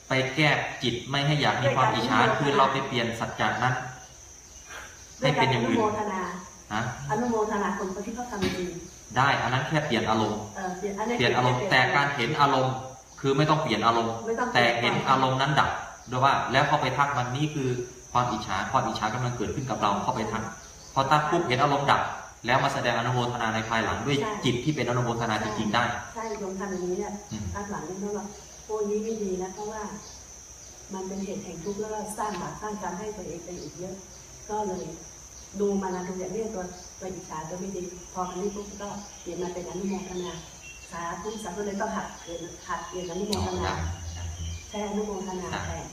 ไปแก้จิตไม่ให้อยากมีความอิจฉาคือเราไปเปลี่ยนสัจจะนั้นด้ให้วยเป็กานรอย่างอนุอื่นโมทนานะอนุโมทนาคนที่เขาทำดี ได้ อันนั้นแค่เปลี่ยนอารมณ์ เออเปลี่ยนอันนี้เปลี่ยนอารมณ์ แต่การเห็นอารมณ์คือไม่ต้องเปลี่ยนอารมณ์ ไม่ต้องแต่เห็นอารมณ์นั้นดับโดยว่า แล้วเข้าไปทักมันนี่คือความอิจฉา ความอิจฉากำลังเกิดขึ้นกับเราเข้าไปทัก พอทักปุ๊บเห็นอารมณ์ดับ แล้วมาแสดงอนุโมทนาในภายหลังด้วยจิตที่เป็นอนุโมทนาจริงๆได้ ใช่โยมทำอย่างนี้เนี่ยอืม อัดหลังนี่เพราะว่าโอ้ยนี้ไม่ดีนะเพราะว่า มันเป็นเหตุแห่งทุกข์แล้วก็สร้างบาปสร้างกรรมให้ตัวเองไปอีกเยอะ ก็เลยดูมานะดูอย่างนี้ตัว ตัวอิจฉาตัวไม่ดี พออันนี้ปุ๊บก็เปลี่ยนมาเป็นอนุโมทนาสาธุสาธุเลยต้องหัดเปลี่ยนหัดเปลี่ยนอนุโมทนาแทนอนุโมทนาแทน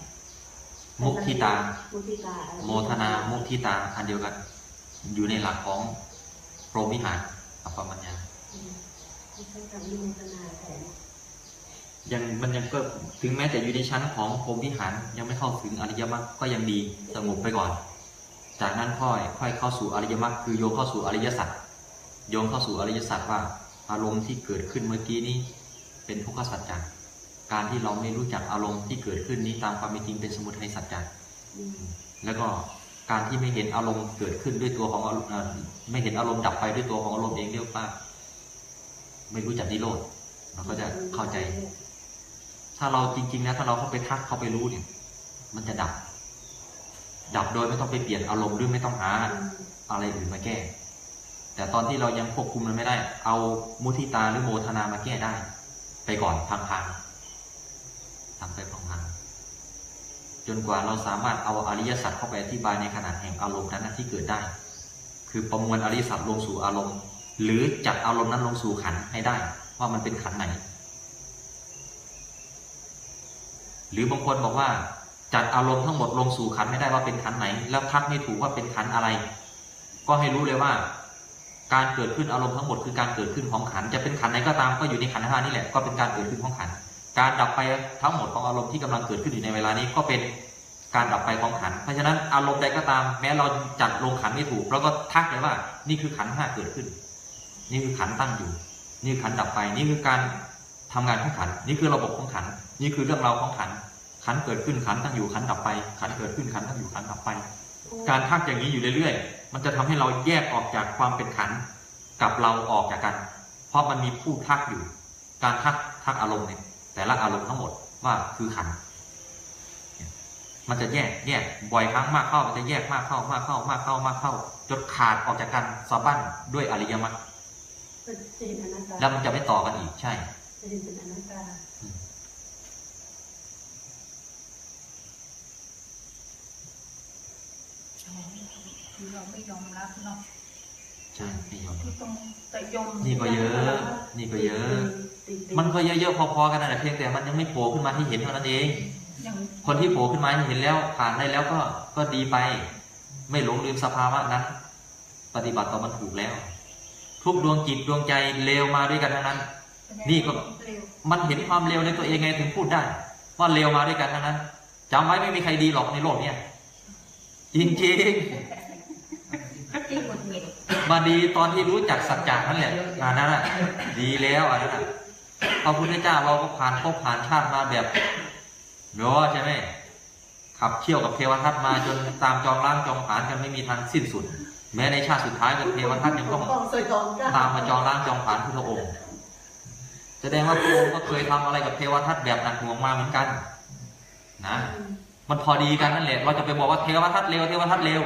มุทิตา มุทิตาอะไรโมทนา มุทิตา อันเดียวกัน อยู่ในหลักของโพรหมวิหารอัปปมัญญาอืมไม่ใช่ทำอนุโมทนาแทนยังมันยังก็ถึงแม้แต่อยู่ในชั้นของโพรหมวิหารยังไม่เข้าถึงอริยมรรคก็ยังดีสงบไปก่อน จากนั้นค่อยค่อยเข้าสู่อริยมรรคคือโยงเข้าสู่อริยสัจโยงเข้าสู่อริยสัจว่าอารมณ์ที่เกิดขึ้นเมื่อกี้นี้เป็นทุกขสัจจะการที่เราไม่รู้จักอารมณ์ที่เกิดขึ้นนี้ตามความเป็นจริงเป็นสมุทัยสัจจะอืมแล้วก็การที่ไม่เห็นอารมณ์เกิดขึ้นด้วยตัวของอารมณ์ไม่เห็นอารมณ์ดับไปด้วยตัวของอารมณ์เองเรียกว่าไม่รู้จักนิโรธเราก็จะเข้าใจ ถ้าเราจริง ๆ นะ ถ้าเราเข้าไปทักเข้าไปรู้เนี่ย มันจะดับ ดับโดยไม่ต้องไปเปลี่ยนอารมณ์หรือไม่ต้องหาอะไรอื่นมาแก้ แต่ตอนที่เรายังควบคุมมันไม่ได้ เอามุทิตาหรือโมทนามาแก้ได้ ไปก่อนพังๆทำไปพังๆจนกว่าเราสามารถเอาอริยสัจเข้าไปอธิบายในขนาดแห่งอารมณ์นั้นที่เกิดได้ คือประมวลอริยสัจลงสู่อารมณ์ หรือจัดอารมณ์นั้นลงสู่ขันให้ได้ ว่ามันเป็นขันไหน หรือบางคนบอกว่า จัดอารมณ์ทั้งหมดลงสู่ขันไม่ได้ว่าเป็นขันไหน แล้วทักไม่ถูกว่าเป็นขันอะไร ก็ให้รู้เลยว่า การเกิดขึ้นอารมณ์ทั้งหมดคือการเกิดขึ้นของขันจะเป็นขันไหนก็ตามก็อยู่ในขันห้านี่แหละก็เป็นการเกิดขึ้นของขัน การดับไปทั้งหมดของอารมณ์ที่กำลังเกิดขึ้นอยู่ในเวลานี้ก็เป็นการดับไปของขัน เพราะฉะนั้นอารมณ์ใดก็ตาม แม้เราจัดลงขันไม่ถูกเราก็ทักเลยว่า นี่คือขันห้าเกิดขึ้น นี่คือขันตั้งอยู่ นี่คือขันดับไป นี่คือการทำงานของขัน นี่คือระบบของขัน นี่คือเรื่องราวของขัน ขันธ์เกิดขึ้นขันธ์ตั้งอยู่ขันธ์ดับไป ขันธ์เกิดขึ้นขันธ์ตั้งอยู่ขันธ์ดับไป การทักอย่างนี้อยู่เรื่อยๆ มันจะทำให้เราแยกออกจากความเป็นขันธ์กับเราออกจากกัน เพราะมันมีผู้ทักอยู่ การทักทักอารมณ์เนี่ยแต่ละอารมณ์ทั้งหมดว่าคือขันธ์มันจะแยกแยกบ่อยครั้งมากเข้ามันจะแยกมากเข้ามากเข้ามากเข้ามากเข้าจนขาดออกจากกันสะบั้นด้วยอริยมรรคจะเห็นอนัตตาแล้วมันจะไม่ต่อกันอีกใช่จะเห็นเป็นอนัตตา คือเราไม่ยอมรับเนาะใช่ไม่ยอมที่ต้องแต่ยอมนี่ก็เยอะ นี่ก็เยอะ มันก็เยอะๆพอๆกันนั่นแหละเพียงแต่มันยังไม่โผล่ขึ้นมาที่เห็นเท่านั้นเองอย่างคนที่โผล่ขึ้นมาให้เห็นแล้วผ่านได้แล้วก็ก็ดีไป ไม่หลงลืมสภาวะนั้น ปฏิบัติต่อมันถูกแล้ว ทุกดวงจิตดวงใจเลวมาด้วยกันทั้งนั้น นี่ก็เร็วมันเห็นความเลวในตัวเองไงถึงพูดได้ ว่าเลวมาด้วยกันทั้งนั้นจำไว้ไม่มีใครดีหรอกในโลกเนี้ยจริงที่หงุดหงิดๆ มาดีตอนที่รู้จักสัจจะนั่นแหละอันนั้นอะดีแล้วอันนั้นอะพระพุทธเจ้าเราก็ผ่านภพผ่านชาติมาแบบเนาะใช่ไหมขับเชี่ยวกับเทวทัตมาจนตามจองล้างจองผลานกันไม่มีทางสิ้นสุด แม้ในชาติสุดท้ายก็เทวทัตยังต้องต้องสวยทองก็ตามมาจองล้างจองผลานพุทธองค์แสดงว่าพระองค์ก็เคยทำอะไรกับเทวทัตแบบหนักหน่วงมาเหมือนกัน นะ มันพอดีกันนั่นแหละ เราจะไปบอกว่าเทวทัตเร็วเทวทัตเร็ว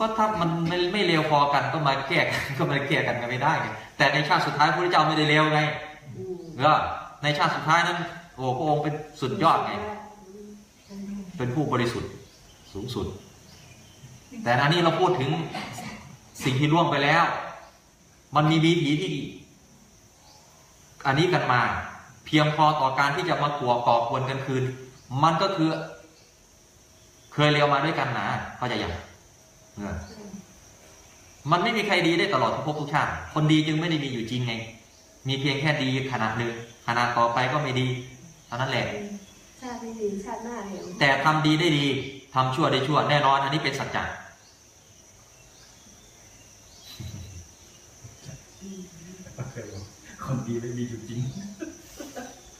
ก็ถ้ามันไม่ไม่เร็วพอกันก็มาแก้กันก็มาแก้กันกันไม่ได้ไงแต่ในชาติสุดท้ายพระพุทธเจ้าไม่ได้เร็วไงอืมก็ในชาติสุดท้ายนั้น โอ้พระองค์เป็นสุดยอดไง เป็นผู้บริสุทธิ์สูงสุด แต่อันนี้เราพูดถึงสิ่งที่ล่วงไปแล้ว มันมีวิถีที่อันนี้กันมา เพียงพอต่อการที่จะมาขัวก่อกวนกันคืน มันก็คือ เคยเรียวมาด้วยกันนะเข้าใจยังเออ มันไม่มีใครดีได้ตลอดทุกภพทุกชาติคนดีจึงไม่ได้มีอยู่จริงไง มีเพียงแค่ดีขนาดหนึ่งขนาดต่อไปก็ไม่ดีเท่านั้นแหละชาตินี้ดีชาติหน้าเห็นแต่ทำดีได้ดีทำชั่วได้ชั่วแน่นอน อันนี้เป็นสัจจะคนดีไม่มีอยู่จริง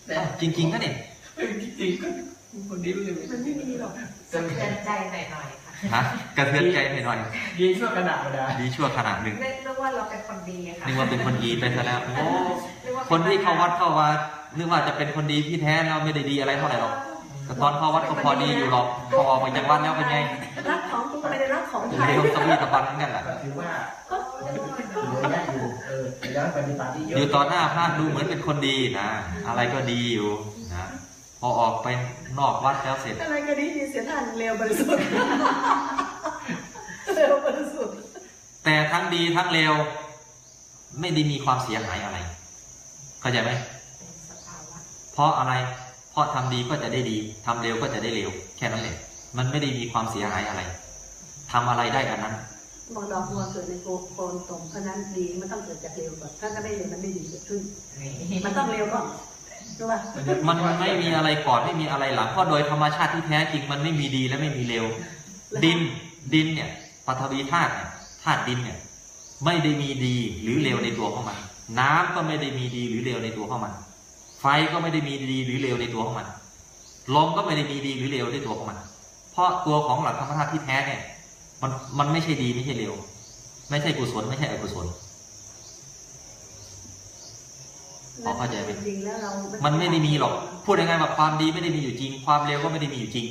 แต่อ้าวจริง ๆ ก็เนี่ยจริงๆก็คนดีไม่เลยมันไม่มีหรอกสะเทือนใจหน่อยๆค่ะ ฮะกระเทือนใจไปหน่อย ดีชั่วขนาดไม่ได้ดีชั่วขนาดหนึ่งนึกนึกว่าเราเป็นคนดีอะค่ะนึกว่าเป็นคนดีไปซะแล้วโอ้นึกว่าป็คนที่เข้าวัดเข้าวานึกว่าจะเป็นคนดีที่แท้แล้วไม่ได้ดีอะไรเท่าไหร่หรอกแต่ตอนเข้าวัดก็พอดีอยู่หรอกพอออกมาจากวัดแล้วเป็นไงรักของกูก็ไม่ได้รักของใครเร็วสวีตะบันเหมือนกันแหละก็ถือว่าเหลือแยะอยู่เออแล้วปฏิบัติที่เยอะอยู่ต่อหน้าพระดูเหมือนเป็นคนดีนะ อะไรก็ดีอยู่นะ พอออกไปนอกวัดแล้วเสร็จอะไรก็ดีดี เสียท่านเร็วบริสุทธิ์เร็วบริสุทธิ์ แต่ทั้งดีทั้งเลวไม่ได้มีความเสียหายอะไร เข้าใจไหมเป็นสภาวะเพราะอะไร เพราะทำดีก็จะได้ดีทำเร็วก็จะได้เร็ว แค่นั้นแหละมันไม่ได้มีความเสียหายอะไรทำอะไรได้อันนั้นบอกดอกบัวเกิดในโคนตรงเพราะนั้นดีมันต้องเกิดจากเร็วก่อนถ้าก็ไม่เร็วมันไม่ดีเกิดขึ้นนี่มันต้องเร็วก่อน รู้ป่ะมันไม่มีอะไรก่อนไม่มีอะไรหลังเพราะโดยธรรมชาติที่แท้จริงมันไม่มีดีและไม่มีเร็วดินดินเนี่ยปฐวีธาตุเนี่ยธาตุดินเนี่ยไม่ได้มีดีหรือเร็วในตัวของมัน น้ำก็ไม่ได้มีดีหรือเร็วในตัวของมัน ไฟก็ไม่ได้มีดีหรือเร็วในตัวของมันลมก็ไม่ได้มีดีหรือเร็วในตัวของมัน เพราะตัวของหลักธรรมชาติที่แท้เนี่ยมันมันไม่ใช่ดีไม่ใช่เร็วไม่ใช่กุศลไม่ใช่อกุศล พอเข้าใจไหมจริงๆแล้วเรามัมันไม่ได้มีหรอก พูดง่ายๆว่าความดีไม่ได้มีอยู่จริง ความเร็วก็ไม่ได้มีอยู่จริง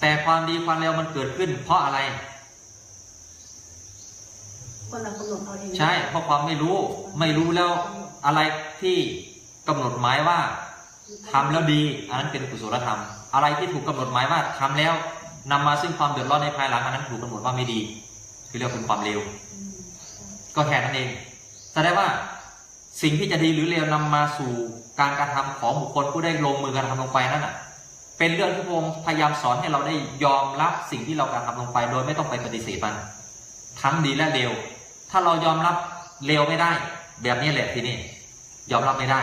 แต่ความดีความเร็วมันเกิดขึ้น เพราะอะไรคนเรากำหนดเอาเองใช่ เพราะความไม่รู้ ไม่รู้แล้วอะไรที่กำหนดหมายว่าทำแล้วดี อันนั้นเป็นกุศลธรรม อะไรที่ถูกกำหนดหมายว่าทำแล้วนำมาซึ่งความเดือดร้อนในภายหลังอันนั้นถูกกำหนดว่าไม่ดี คือเรียกว่าเป็นความเร็วก็แค่นั้นเองแสดงว่า สิ่งที่จะดีหรือเลวนำมาสู่การกระทำของบุคคลผู้ได้ลงมือกระทำลงไปนั่นน่ะ เป็นเรื่องที่พระองค์พยายามสอนให้เราได้ยอมรับสิ่งที่เรากระทำลงไป โดยไม่ต้องไปปฏิเสธมัน ทั้งดีและเลวถ้าเรายอมรับเลวไม่ได้ แบบนี้แหละทีนี้ยอมรับไม่ได้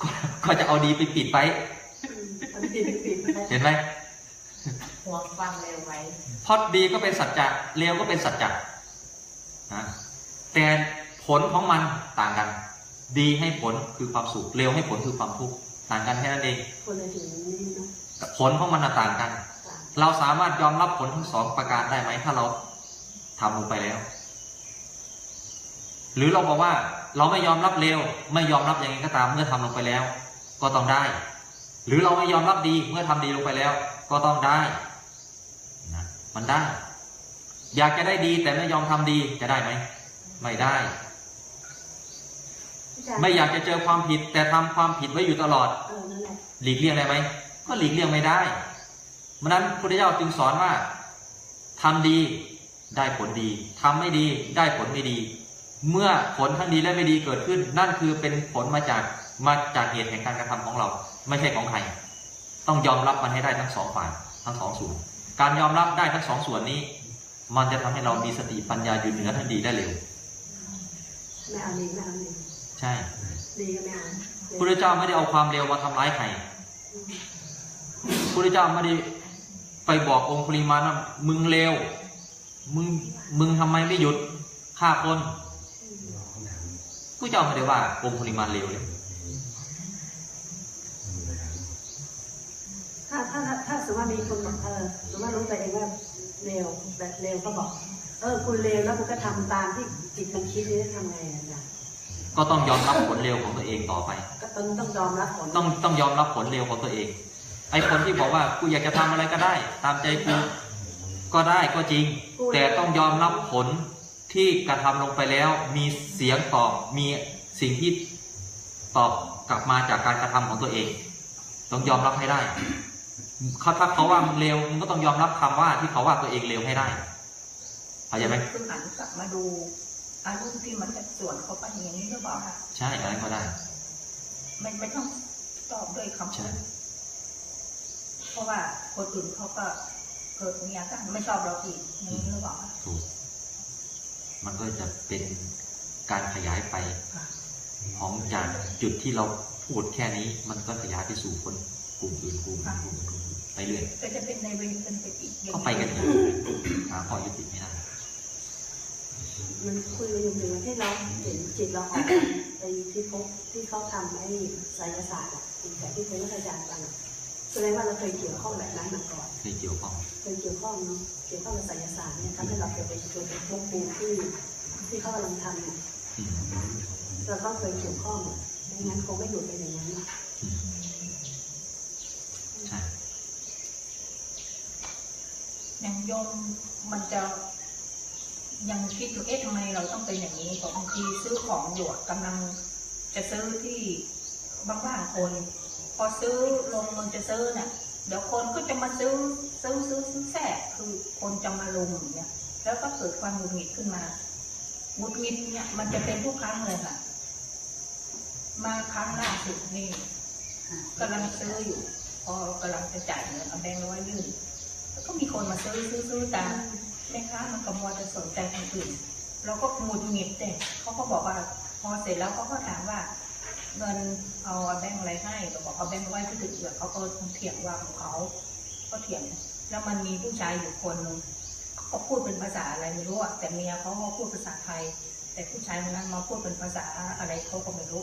ก็ก็จะเอาดีไปปิดไปมันผิดผิดไปเห็นไหมห่วงความเร็วไว้เพราะดีก็เป็นสัจจะเลวก็เป็นสัจจะนะแต่ ผลของมันต่างกัน ดีให้ผลคือความสุขเลวให้ผลคือความทุกข์ต่างกันแค่นั้นเองคนเลยถึงนี่เนาะแต่ผลของมันน่ะต่างกัน เราสามารถยอมรับผลทั้งสองประการได้ไหมถ้าเราทำลงไปแล้ว หรือเราบอกว่าเราไม่ยอมรับเลวไม่ยอมรับอย่างไงก็ตามเมื่อทำลงไปแล้ว ก็ต้องได้ หรือเราไม่ยอมรับดีเมื่อทำดีลงไปแล้ว ก็ต้องได้นะมันได้ อยากจะได้ดีแต่ไม่ยอมทำดีจะได้ไหมไม่ได้ ไม่อยากจะเจอความผิด แต่ทำความผิดไว้อยู่ตลอดเออนั่นแหละหลีกเลี่ยงได้ไหมก็หลีกเลี่ยงไม่ได้เพราะฉะนั้นพระพุทธเจ้าจึงสอนว่าทำดีได้ผลดีทำไม่ดีได้ผลไม่ดี เมื่อผลทั้งดีและไม่ดีเกิดขึ้น นั่นคือเป็นผลมาจากมาจากเหตุแห่งการกระทำของเรา ไม่ใช่ของใคร ต้องยอมรับมันให้ได้ทั้งสองฝ่ายทั้งสองส่วนการยอมรับได้ทั้งสองส่วนนี้ มันจะทำให้เรามีสติปัญญาอยู่เหนือทั้งดีและเลวไม่เอาดีไม่เอาดี ใช่ดีก็ไม่เอาพระเจ้าไม่ได้เอาความเลวมาทำร้ายใครพระเจ้าไม่ได้ไปบอกองค์ปริมาณว่ามึงเลวมึงมึงทำไมไม่หยุดฆ่าคนพระเจ้าไม่ได้ว่าองค์ปริมาณเลวเลยถ้าถ้าถ้าถ้าสมมติว่ามีคนบอกเออสมมติว่ารู้ตัวเองว่าเลวแบบเลวก็บอก เออ คุณเลวแล้วคุณก็ทำตามที่จิตมันคิดนี่จะทำไงอะจ๊ะ ก็ต้องยอมรับผลเลวของตัวเองต่อไป ก็ต้องต้องยอมรับผลต้องต้องยอมรับผลเลวของตัวเอง ไอ้คนที่บอกว่ากูอยากจะทำอะไรก็ได้ ตามใจกูก็ได้ก็จริง แต่ต้องยอมรับผลที่กระทำลงไปแล้ว มีเสียงตอบมีสิ่งที่ตอบกลับมาจากการกระทำของตัวเอง ต้องยอมรับให้ได้เขาถ้าเขาว่ามึงเลวมึงก็ต้องยอมรับคำว่าที่เขาว่าตัวเองเลวให้ได้เข้าใจไหมคือหันกลับมาดู อารมณ์ที่มันจะส่วนเขาไปอย่างนี้หรือเปล่าคะใช่อะไรก็ได้ ไม่ไม่ต้องตอบด้วยคำพูใช่ดเพราะว่าคนอื่นเขาก็เกิดมีอาการไม่ชอบเราอีกอย่างนี้หรือเปล่าคะถูก มันก็จะเป็นการขยายไปค่ะของจากจุดที่เราพูดแค่นี้ มันก็ขยายไปสู่คนกลุ่มอื่นกลุ่มอื่นกลุ่มอื่นไปเรื่อยก็จะเป็นในเวรเป็นไปอีกอย่างก็ไปกันอีกหาข้อยุติไม่ได้ มันคุยกันอยู่หนึ่งที่เราเห็นจิตเราออกไปที่พบที่เขาทำไอ้ไสยศาสตร์อะแต่ที่เป็นวิทยาการกันอะแสดงว่าเราเคยเกี่ยวข้องแบบนั้นมาก่อนเคยเกี่ยวข้องเคยเกี่ยวข้องเนาะเกี่ยวข้องกับไสยศาสตร์เนี่ยทำให้เราเคยไปเจอเป็นพวกปูที่ที่เขากำลังทำเนี่ยเราต้องเคยเกี่ยวข้องไม่งั้นคงไม่หยุดไปอย่างนั้นใช่อย่างโยมมันจะ ยังคิดอยู่เอ๊ะทำไมเราต้องเป็นอย่างนี้บางทีซื้อของอยู่กำลังจะซื้อที่บ้างๆคน พอซื้อลงมันจะซื้อเนี่ยเดี๋ยวคนก็จะมาซื้อซื้อซื้อซื้อแทรกคือคนจะมาลุมอย่างเงี้ยแล้วก็เกิดความหงุดหงิดขึ้นมาหงุดหงิดเนี่ยมันจะเป็นทุกครั้งเลยค่ะ มาครั้งล่าสุดนี่กำลังซื้ออยู่ พอกำลังจะจ่ายเงินเอาแบงค์ร้อยยื่นแล้วก็มีคนมาซื้อซื้อซื้อตาม แม่ค้ามันก็มัวจะสนใจคนอื่นเราก็หงุดหงิดเด็เขาก็บอกว่าพอเสร็จแล้วเขาก็ถามว่า เงินเอาแบงค์อะไรให้ก็บอกเอาแบงค์ร้ที่ถึงเอือเขาก็เถียงว่าของเขาก็เถียง แล้วมันมีผู้ชายอยู่คนหนึงเขาพูดเป็นภาษาอะไรไม่รู้แต่เมียเขาก็พูดภาษาไทย แต่ผู้ชายคนนั้นมาพูดเป็นภาษาอะไรเขาก็ไม่รู้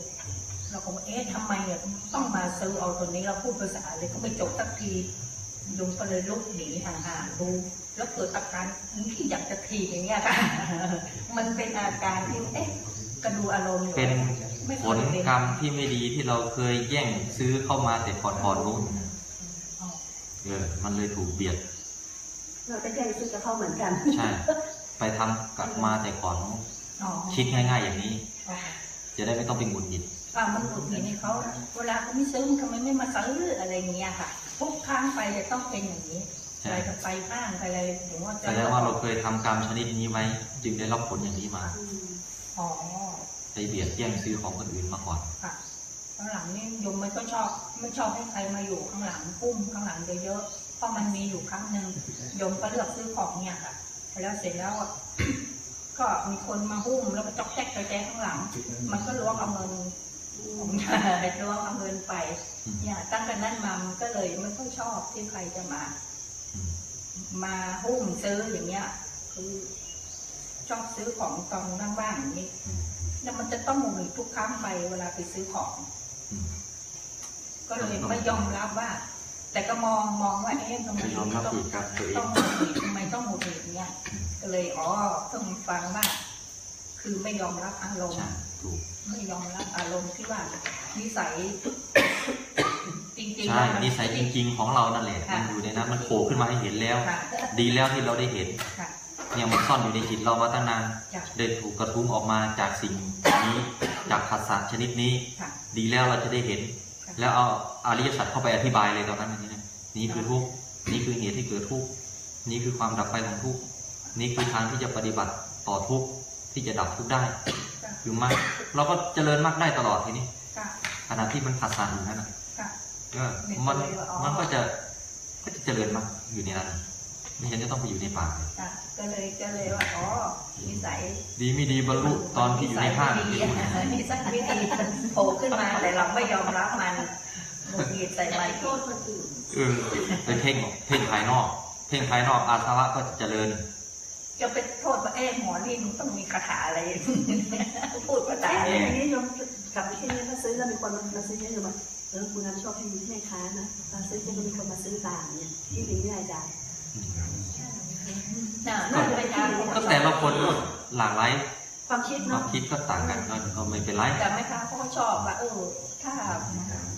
เราก็ว่าเอ๊ะทำไมอะต้องมาซื้อเอาตัวนี้เราพูดภาษาอะไรก็ไม่จบสักที ลุงก็เลยลุกหนีห่างๆดูแล้วเกิดอาการที่อยากจะทีบอย่างเงี้ยค่ะมันเป็นอาการที่เอ๊ะกระดูอารมณ์อยู่เป็นไม่ผเคลยเป็นกรรมที่ไม่ดีที่เราเคยแย่งซื้อเข้ามาแต่ก่อนก่อนนู้นอ๋อเออ มันเลยถูกเบียด เราจะแย่งซื้อกับเขาเหมือนกัน ใช่ ไปทำกลับมาแต่ก่อนนู้นอ๋อคิดง่าย ๆ อย่างนี้อ๋อจะได้ไม่ต้องไปหงุดหงิดอ่ามันหงุดหงิดให้เขาเวลาเขาไม่ซื้อมันทำไมไม่มาซื้ออะไรอย่างเงี้ยค่ะ ทุกครั้งไปจะต้องเป็นอย่างนี้ใช่อะไรจะไปห้างไปอะไรถึงว่าจะแสดงว่าเราเคยทำกรรมชนิดนี้ไว้ จึงได้รับผลอย่างนี้มาอืมอ๋อไปเบียดแย่งซื้อของคนอื่นมาก่อนค่ะข้างหลังนี่โยมไม่ก็ชอบไม่ชอบให้ใครมาอยู่ข้างหลังพุ่มข้างหลังเยอะๆเพราะมันมีอยู่ครั้งหนึ่งโยมก็เลือกซื้อของเนี่ยค่ะแล้วเสร็จแล้วอะก็มีคนมาหุ้มแล้วก็จอกแจ๊กจอกแจ๊กข้างหลัง มันก็ล้วงเอาเงิน ของล้วงเอาเงินไปอืมเนี่ยตั้งแต่นั้นมามันก็เลยไม่ค่อยชอบที่ใครจะมา มาหุ้มซื้ออย่างเงี้ย คือชอบซื้อของตอนว่างๆอย่างนี้แล้วมันจะต้องหงุดหงิดทุกครั้งไปเวลาไปซื้อของ ก็เลยไม่ยอมรับว่า แต่ก็มองมองว่าเอ๊ะทำไมต้องต้องงหงุดหงิดทำไมต้องหงุดหงิดเนี่ยก็เลยอ๋อเพิ่งฟังว่า คือไม่ยอมรับอารมณ์ถูก ไม่ยอมรับอารมณ์ที่ว่านิสัย จริงๆใช่แล้วมันิสัยจริง ๆ ของเรานั่นแหละค่ะมันอยู่ในนั้นมันโผล่ขึ้นมาให้เห็นแล้วค่ะดีแล้วที่เราได้เห็นค่ะเนี่ยมันซ่อนอยู่ในจิตเรามาตั้งนานจ้ะได้ถูกกระทุ้งออกมาจากสิ่งนี้จากภาษาชนิดนี้ค่ะดีแล้วเราจะได้เห็นค่ะแล้วเอาอริยสัจเข้าไปอธิบายเลยตอนนั้นนี่นะนี่คือทุกข์นี่คือเหตุที่เกิดทุกข์นี่คือความดับไปของทุกข์นี่คือทางที่จะปฏิบัติต่อทุกข์ที่จะดับทุกข์ได้ คือมรรคเราก็เจริญมรรคได้ตลอดทีนี้ค่ะขณะที่มันขัดสานอยู่นั่นน่ะค่ะเออมันมันก็จะก็จะเจริญมรรคอยู่ในนั้นไม่เห็นจะต้องไปอยู่ในป่าเลยค่ะก็เลยก็เลยว่าอ๋อนิสัยดีไม่ดีบรรลุตอนที่อยู่ในห้างนิสัยไม่ดีนิสัยไม่ดีมันโผล่ขึ้นมาแต่เราไม่ยอมรับมันหงุดหงิดใส่อย่ามัไปนโทษคนอื่นเออไปเพ่งเพ่งภายนอก เพ่งภายนอกอาสวะก็จะเจริญ จะไปโทษว่าเอ๊ะหมอนี่มันต้องมีคาถาอะไร พูดภาษาแต่เลยอย่างนี้โยมกลับไปที่นี่ถ้าซื้อแล้วมีคนมาซื้อเยอะเลยว่าเออคุณนั้นชอบให้มีแม่ค้านะมาซื้อจะมีคนมาซื้อตามเนี่ยที่ดีเนี่ยอาจารย์น่ะน่าจะเป็นการก็แต่ละคนก็หลากหลายความคิดควาเนาะมคิดก็ต่างกันก็ก็ไม่เป็นไรแต่แม่ค้าเขาก็ชอบว่าเออ ถ้า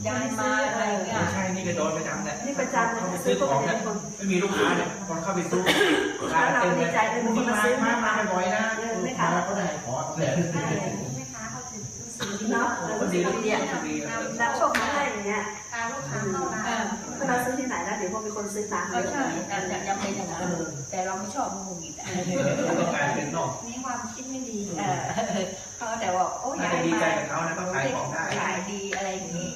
ย้ายมาอะไรเงี้ย ไม่ใช่ นี่ก็โดนประจำแหละนี่ประจำเลยเขาไปซื้ซื้ออพวกของนี้เนี่ยคนไม่มีลูกค้าเนี่ยคนเข้าไปซื้อแล้วเราดีใจเลยมีคนมาซื้อมามามาบ่อยนะเออไม่ขายมาก็ได้ขอเลยใช่แม่ค้าเขาถึงซื้อเนาะเออคนดีคนดีดีอะดีรับโชคมาให้อย่างเงี้ยพาลูกค้าเข้าร้านถ้าเราซื้อที่ไหนแล้วเดี๋ยวพวกมีคนซื้อตามก็ใช่แต่ยังเป็นอย่างนั้นแต่เราไม่ชอบมูมิดอะต้องการเป็นนอกนี่ความคิดไม่ดี เออเขาแต่ว่าโอ้ยน่าย้าจะยดีใจมากับเขานะต้องขายของได้ขายดีอะไรอย่างนี้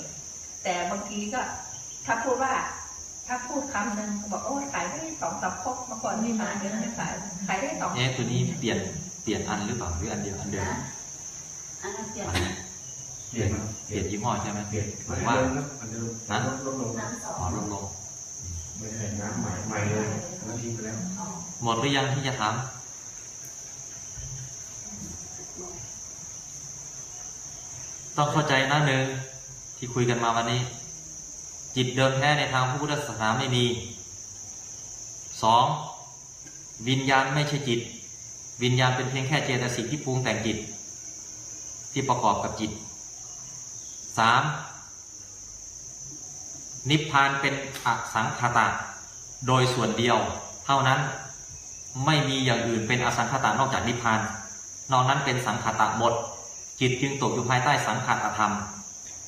แต่บางทีก็ถ้าพูดว่า ถ้าพูดคำหนึ่งบอกโอ้ยขายได้สองสามครกเมื่อก่อนไม่มาเดือนไม่ขายขายได้สองเอ๊ะตัวนี้เปลี่ยนเปลี่ยนอันหรือเปล่าหรืออันเดียวอันเดิมอันนั้นเปลี่ยนเปลี่ยนมันเปลี่ยนยี่ห้อใช่ไหมเปลี่ยนหมายว่าอันเดิมนะลดลดลงน้ำสออ๋องลดลงไม่ใช่น้ำใหม่ใหม่เลยมันทิ้งไปแล้วหมดหรือยังที่จะถาม ต้องเข้าใจนะหนึ่งที่คุยกันมาวันนี้ จิตเดิมแท้ในทางพระพุทธศาสนาไม่มีสองวิญญาณไม่ใช่จิต วิญญาณเป็นเพียงแค่เจตสิกที่ปรุงแต่งจิต ที่ประกอบกับจิตสามนิพพานเป็นอสังขตะโดยส่วนเดียว เท่านั้นไม่มีอย่างอื่นเป็นอสังขตะนอกจากนิพพาน นอกนั้นเป็นสังขตะหมด จิตจึงตกอยู่ภายใต้สังขตธรรม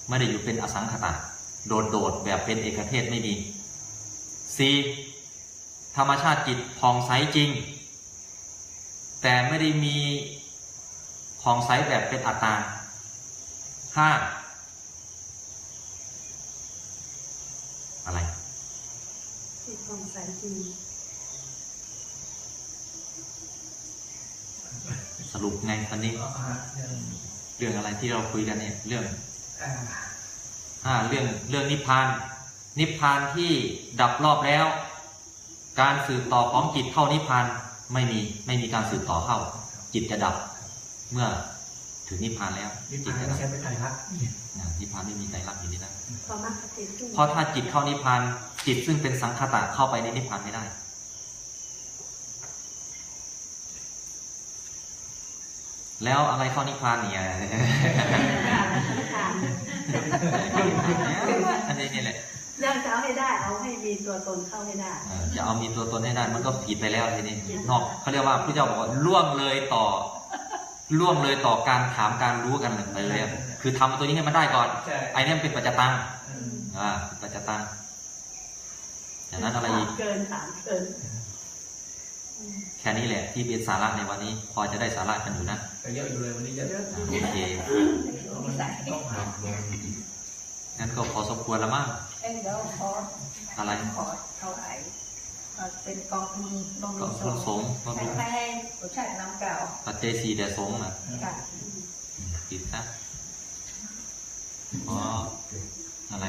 ไม่ได้อยู่เป็นอสังขตะโดดโดดๆแบบเป็นเอกเทศไม่มี 4. ธรรมชาติจิตผ่องใสจริง แต่ไม่ได้มีผ่องใสแบบเป็นอัตตา 5. อะไรที่ตรงใส่จริงสรุปไงตอนนี้ เรื่องอะไรที่เราคุยกันเนี่ย เรื่องอ่าเรื่องเรื่องนิพพาน นิพพานที่ดับรอบแล้ว การสืบต่อของจิตเข้านิพพานไม่มีไม่มีการสืบต่อเข้า จิตจะดับ เมื่อถึงนิพพานแล้วนี่จิตพายจะไม่ดับใช่เป็นไทยรัฐอ่านิพพานไม่มีไตรลักษณ์อยู่ในนั้นพอมากติดขึ้นเพราะถ้าจิตเข้านิพพานจิตซึ่งเป็นสังขตะเข้าไปในนิพพานไม่ได้ แล้วอะไรเข้านิพพานเนี่ยอันนี้นี่แหละเรื่องจะเอาให้ได้ เอาให้มีตัวตนเข้าให้ได้เออจะเอามีตัวตนให้ได้ มันก็ผิดไปแล้วทีนี้ นอกเขาเรียกว่าพระเจ้าบอกว่าล่วงเลยต่อล่วงเลยต่อการถามการรู้กันไปเลยคือทำตัวนี้ให้มันได้ก่อน ไอ้นี่มันเป็นปัจจตังอ่าปัจจตังจากนั้นอะไรอีกเกินถามเกิน แค่นี้แหละที่เป็นสาระในวันนี้ พอจะได้สาระกันอยู่นะแต่เยอะอยู่เลยวันนี้เยอะเยอะอ่าโอเคนิสัยต้องหางั้นก็พอสมควรแล้วมั้งเอ้ยเดี๋ยวขออะไรขอเท่าไหร่เอ่อเป็นกองทุนลงก็ทุนทุนสงฆ์ก็ให้มีให้รสชาติน้ำเปล่าปัจเจศีแด่สงฆ์นะค่ะผิดนะเพราะอะไร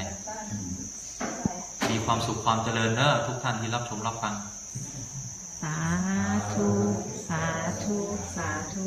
มีความสุขความเจริญเนอะทุกท่านที่รับชมรับฟัง สาธุ สาธุ สาธุ